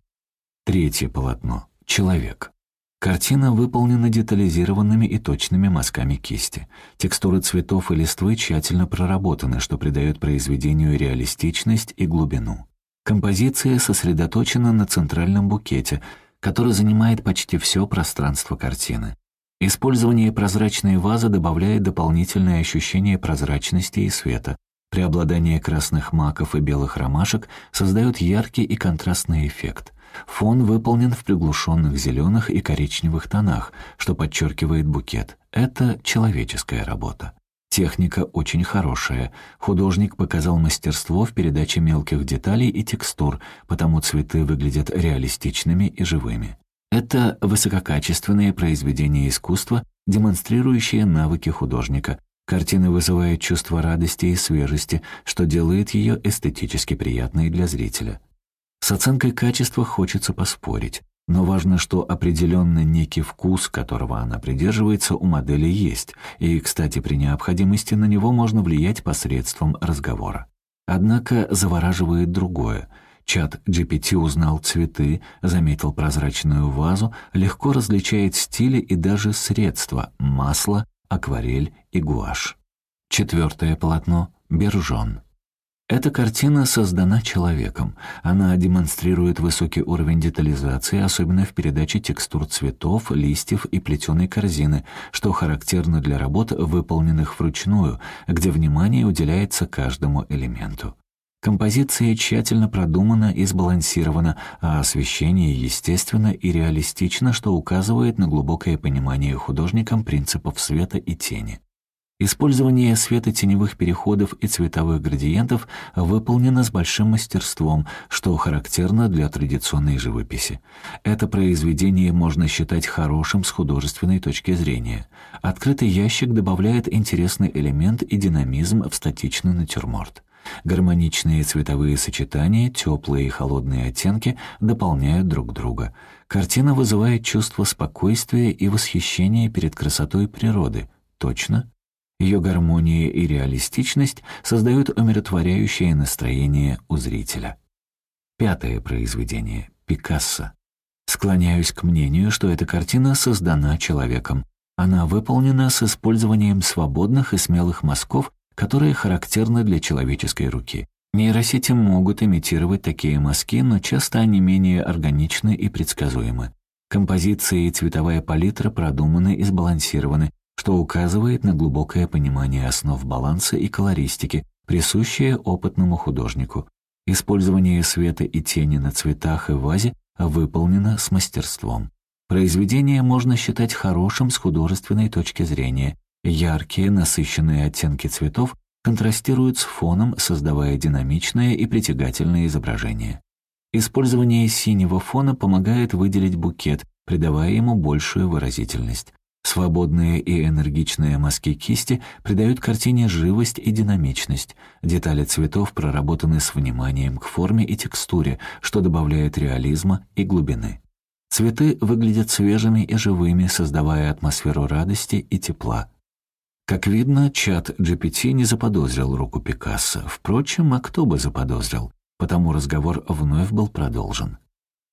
Третье полотно. Человек. Картина выполнена детализированными и точными мазками кисти. Текстуры цветов и листвы тщательно проработаны, что придает произведению реалистичность и глубину. Композиция сосредоточена на центральном букете — который занимает почти все пространство картины. Использование прозрачной вазы добавляет дополнительное ощущение прозрачности и света. Преобладание красных маков и белых ромашек создает яркий и контрастный эффект. Фон выполнен в приглушенных зеленых и коричневых тонах, что подчеркивает букет. Это человеческая работа. Техника очень хорошая. Художник показал мастерство в передаче мелких деталей и текстур, потому цветы выглядят реалистичными и живыми. Это высококачественные произведения искусства, демонстрирующие навыки художника. Картина вызывает чувство радости и свежести, что делает ее эстетически приятной для зрителя. С оценкой качества хочется поспорить. Но важно, что определенно некий вкус, которого она придерживается, у модели есть, и, кстати, при необходимости на него можно влиять посредством разговора. Однако завораживает другое. Чат GPT узнал цветы, заметил прозрачную вазу, легко различает стили и даже средства — масло, акварель и гуашь. Четвертое полотно — бержон. Эта картина создана человеком. Она демонстрирует высокий уровень детализации, особенно в передаче текстур цветов, листьев и плетеной корзины, что характерно для работ, выполненных вручную, где внимание уделяется каждому элементу. Композиция тщательно продумана и сбалансирована, а освещение естественно и реалистично, что указывает на глубокое понимание художником принципов света и тени. Использование светотеневых переходов и цветовых градиентов выполнено с большим мастерством, что характерно для традиционной живописи. Это произведение можно считать хорошим с художественной точки зрения. Открытый ящик добавляет интересный элемент и динамизм в статичный натюрморт. Гармоничные цветовые сочетания, теплые и холодные оттенки дополняют друг друга. Картина вызывает чувство спокойствия и восхищения перед красотой природы. Точно? Ее гармония и реалистичность создают умиротворяющее настроение у зрителя. Пятое произведение — Пикассо. Склоняюсь к мнению, что эта картина создана человеком. Она выполнена с использованием свободных и смелых мазков, которые характерны для человеческой руки. Нейросети могут имитировать такие мазки, но часто они менее органичны и предсказуемы. Композиция и цветовая палитра продуманы и сбалансированы, что указывает на глубокое понимание основ баланса и колористики, присущее опытному художнику. Использование света и тени на цветах и вазе выполнено с мастерством. Произведение можно считать хорошим с художественной точки зрения. Яркие, насыщенные оттенки цветов контрастируют с фоном, создавая динамичное и притягательное изображение. Использование синего фона помогает выделить букет, придавая ему большую выразительность. Свободные и энергичные мазки кисти придают картине живость и динамичность. Детали цветов проработаны с вниманием к форме и текстуре, что добавляет реализма и глубины. Цветы выглядят свежими и живыми, создавая атмосферу радости и тепла. Как видно, чат GPT не заподозрил руку Пикассо. Впрочем, а кто бы заподозрил? Потому разговор вновь был продолжен.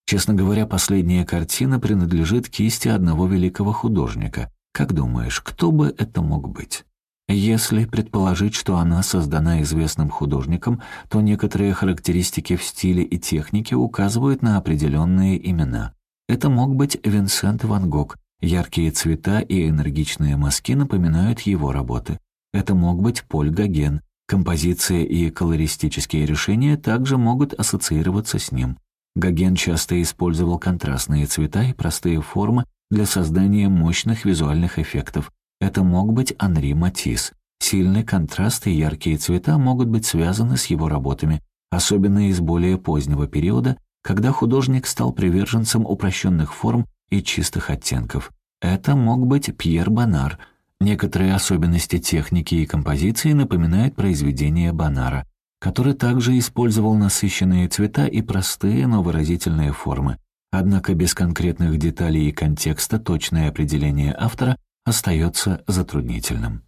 Честно говоря, последняя картина принадлежит кисти одного великого художника. Как думаешь, кто бы это мог быть? Если предположить, что она создана известным художником, то некоторые характеристики в стиле и технике указывают на определенные имена. Это мог быть Винсент Ван Гог. Яркие цвета и энергичные мазки напоминают его работы. Это мог быть Поль Гоген. Композиция и колористические решения также могут ассоциироваться с ним. Гоген часто использовал контрастные цвета и простые формы для создания мощных визуальных эффектов. Это мог быть Анри Матисс. Сильный контраст и яркие цвета могут быть связаны с его работами, особенно из более позднего периода, когда художник стал приверженцем упрощенных форм и чистых оттенков. Это мог быть Пьер Бонар. Некоторые особенности техники и композиции напоминают произведения Бонара, который также использовал насыщенные цвета и простые, но выразительные формы. Однако без конкретных деталей и контекста точное определение автора остается затруднительным.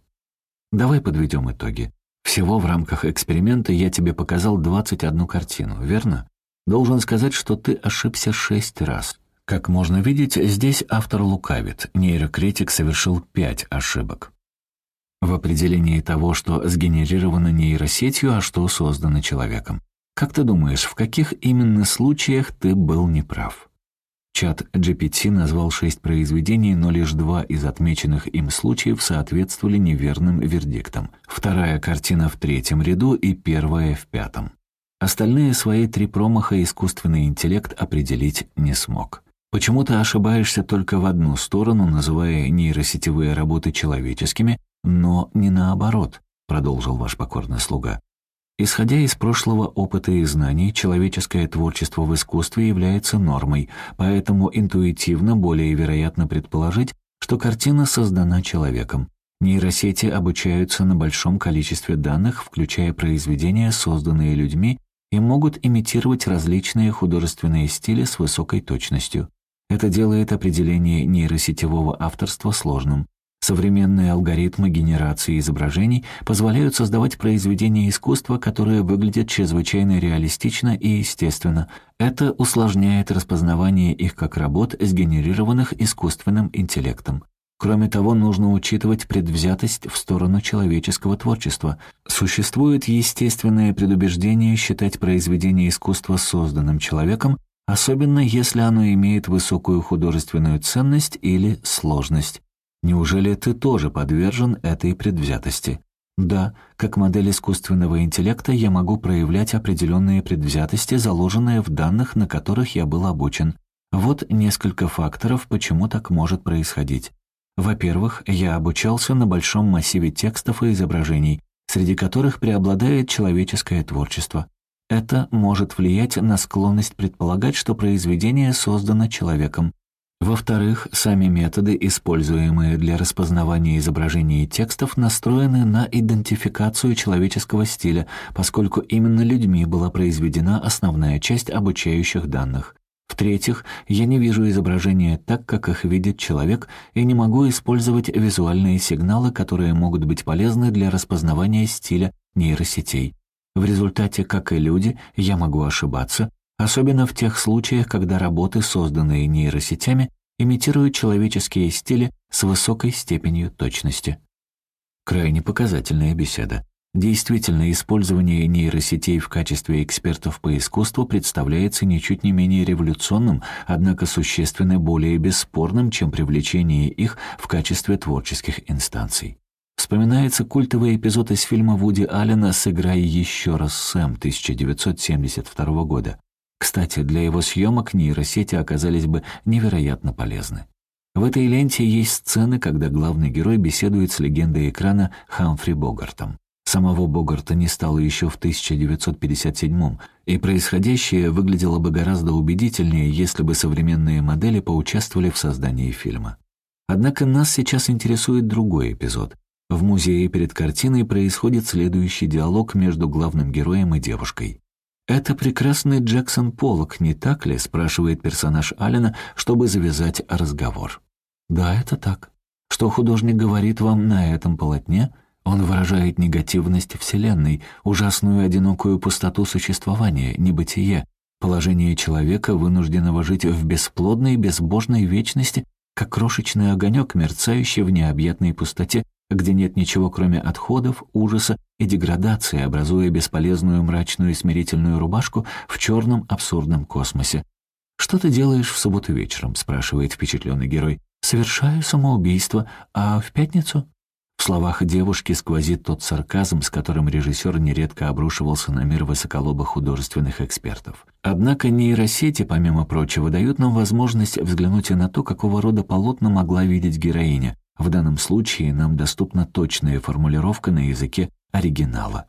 Давай подведем итоги. Всего в рамках эксперимента я тебе показал 21 картину, верно? Должен сказать, что ты ошибся шесть раз. Как можно видеть, здесь автор лукавит. Нейрокритик совершил пять ошибок. В определении того, что сгенерировано нейросетью, а что создано человеком. Как ты думаешь, в каких именно случаях ты был неправ? Чат GPT назвал шесть произведений, но лишь два из отмеченных им случаев соответствовали неверным вердиктам. Вторая картина в третьем ряду и первая в пятом. Остальные свои три промаха искусственный интеллект определить не смог. Почему ты ошибаешься только в одну сторону, называя нейросетевые работы человеческими, но не наоборот, продолжил ваш покорный слуга. Исходя из прошлого опыта и знаний, человеческое творчество в искусстве является нормой, поэтому интуитивно более вероятно предположить, что картина создана человеком. Нейросети обучаются на большом количестве данных, включая произведения, созданные людьми и могут имитировать различные художественные стили с высокой точностью. Это делает определение нейросетевого авторства сложным. Современные алгоритмы генерации изображений позволяют создавать произведения искусства, которые выглядят чрезвычайно реалистично и естественно. Это усложняет распознавание их как работ, сгенерированных искусственным интеллектом. Кроме того, нужно учитывать предвзятость в сторону человеческого творчества. Существует естественное предубеждение считать произведение искусства созданным человеком, особенно если оно имеет высокую художественную ценность или сложность. Неужели ты тоже подвержен этой предвзятости? Да, как модель искусственного интеллекта я могу проявлять определенные предвзятости, заложенные в данных, на которых я был обучен. Вот несколько факторов, почему так может происходить. Во-первых, я обучался на большом массиве текстов и изображений, среди которых преобладает человеческое творчество. Это может влиять на склонность предполагать, что произведение создано человеком. Во-вторых, сами методы, используемые для распознавания изображений и текстов, настроены на идентификацию человеческого стиля, поскольку именно людьми была произведена основная часть обучающих данных. В-третьих, я не вижу изображения так, как их видит человек, и не могу использовать визуальные сигналы, которые могут быть полезны для распознавания стиля нейросетей. В результате, как и люди, я могу ошибаться, особенно в тех случаях, когда работы, созданные нейросетями, имитируют человеческие стили с высокой степенью точности. Крайне показательная беседа. Действительно, использование нейросетей в качестве экспертов по искусству представляется ничуть не менее революционным, однако существенно более бесспорным, чем привлечение их в качестве творческих инстанций. Вспоминается культовый эпизод из фильма Вуди Аллена «Сыграй еще раз, Сэм» 1972 года. Кстати, для его съемок нейросети оказались бы невероятно полезны. В этой ленте есть сцены, когда главный герой беседует с легендой экрана Хамфри Богартом. Самого Богарта не стало еще в 1957 и происходящее выглядело бы гораздо убедительнее, если бы современные модели поучаствовали в создании фильма. Однако нас сейчас интересует другой эпизод. В музее перед картиной происходит следующий диалог между главным героем и девушкой. «Это прекрасный Джексон Поллок, не так ли?» — спрашивает персонаж Аллена, чтобы завязать разговор. «Да, это так. Что художник говорит вам на этом полотне?» Он выражает негативность Вселенной, ужасную одинокую пустоту существования, небытие, положение человека, вынужденного жить в бесплодной, безбожной вечности, как крошечный огонек, мерцающий в необъятной пустоте, где нет ничего, кроме отходов, ужаса и деградации, образуя бесполезную мрачную смирительную рубашку в черном абсурдном космосе. «Что ты делаешь в субботу вечером?» — спрашивает впечатленный герой. «Совершаю самоубийство. А в пятницу?» В словах девушки сквозит тот сарказм, с которым режиссер нередко обрушивался на мир высоколобых художественных экспертов. Однако нейросети, помимо прочего, дают нам возможность взглянуть и на то, какого рода полотна могла видеть героиня. В данном случае нам доступна точная формулировка на языке оригинала.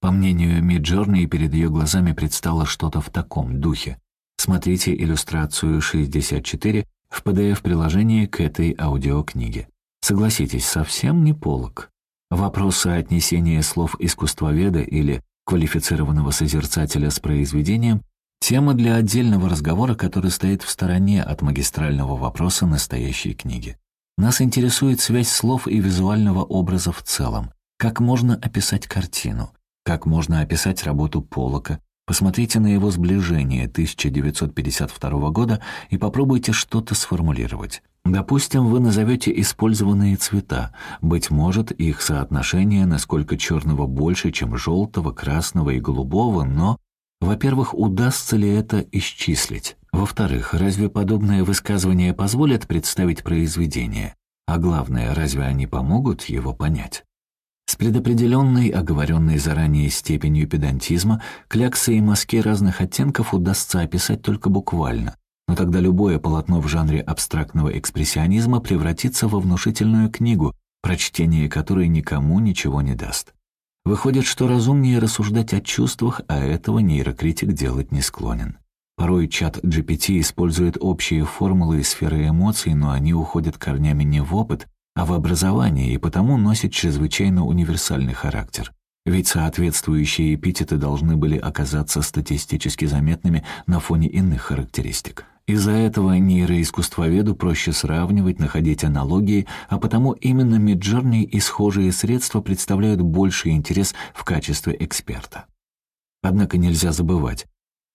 По мнению Миджорни, перед ее глазами предстало что-то в таком духе. Смотрите иллюстрацию 64 в PDF-приложении к этой аудиокниге. Согласитесь, совсем не полок. Вопрос отнесения слов искусствоведа или квалифицированного созерцателя с произведением — тема для отдельного разговора, который стоит в стороне от магистрального вопроса настоящей книги. Нас интересует связь слов и визуального образа в целом. Как можно описать картину? Как можно описать работу Полока? Посмотрите на его сближение 1952 года и попробуйте что-то сформулировать. Допустим, вы назовете использованные цвета. Быть может, их соотношение насколько черного больше, чем желтого, красного и голубого, но, во-первых, удастся ли это исчислить? Во-вторых, разве подобное высказывание позволит представить произведение? А главное, разве они помогут его понять? С предопределенной, оговоренной заранее степенью педантизма, кляксы и мазки разных оттенков удастся описать только буквально – но тогда любое полотно в жанре абстрактного экспрессионизма превратится во внушительную книгу, прочтение которой никому ничего не даст. Выходит, что разумнее рассуждать о чувствах, а этого нейрокритик делать не склонен. Порой чат GPT использует общие формулы и сферы эмоций, но они уходят корнями не в опыт, а в образование и потому носят чрезвычайно универсальный характер. Ведь соответствующие эпитеты должны были оказаться статистически заметными на фоне иных характеристик. Из-за этого нейроискусствоведу проще сравнивать, находить аналогии, а потому именно Midjourney и схожие средства представляют больший интерес в качестве эксперта. Однако нельзя забывать,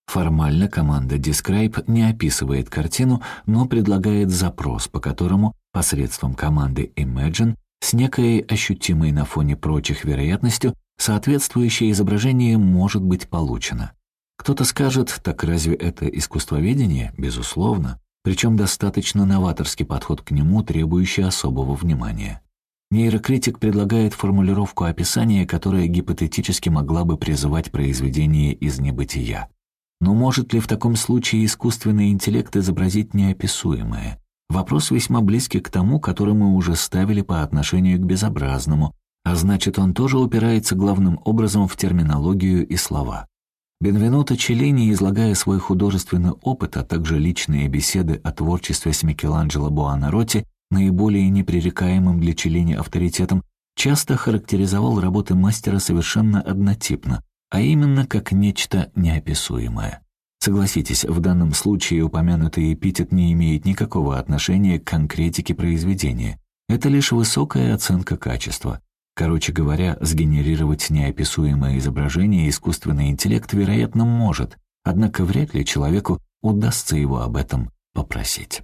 формально команда Describe не описывает картину, но предлагает запрос, по которому посредством команды Imagine с некой ощутимой на фоне прочих вероятностью соответствующее изображение может быть получено. Кто-то скажет, так разве это искусствоведение? Безусловно. Причем достаточно новаторский подход к нему, требующий особого внимания. Нейрокритик предлагает формулировку описания, которая гипотетически могла бы призывать произведение из небытия. Но может ли в таком случае искусственный интеллект изобразить неописуемое? Вопрос весьма близкий к тому, который мы уже ставили по отношению к безобразному, а значит, он тоже упирается главным образом в терминологию и слова. Бенвенуто Челлини, излагая свой художественный опыт, а также личные беседы о творчестве с Микеланджело Буонаротти, наиболее непререкаемым для Челлини авторитетом, часто характеризовал работы мастера совершенно однотипно, а именно как нечто неописуемое. Согласитесь, в данном случае упомянутый эпитет не имеет никакого отношения к конкретике произведения. Это лишь высокая оценка качества. Короче говоря, сгенерировать неописуемое изображение искусственный интеллект, вероятно, может, однако вряд ли человеку удастся его об этом попросить.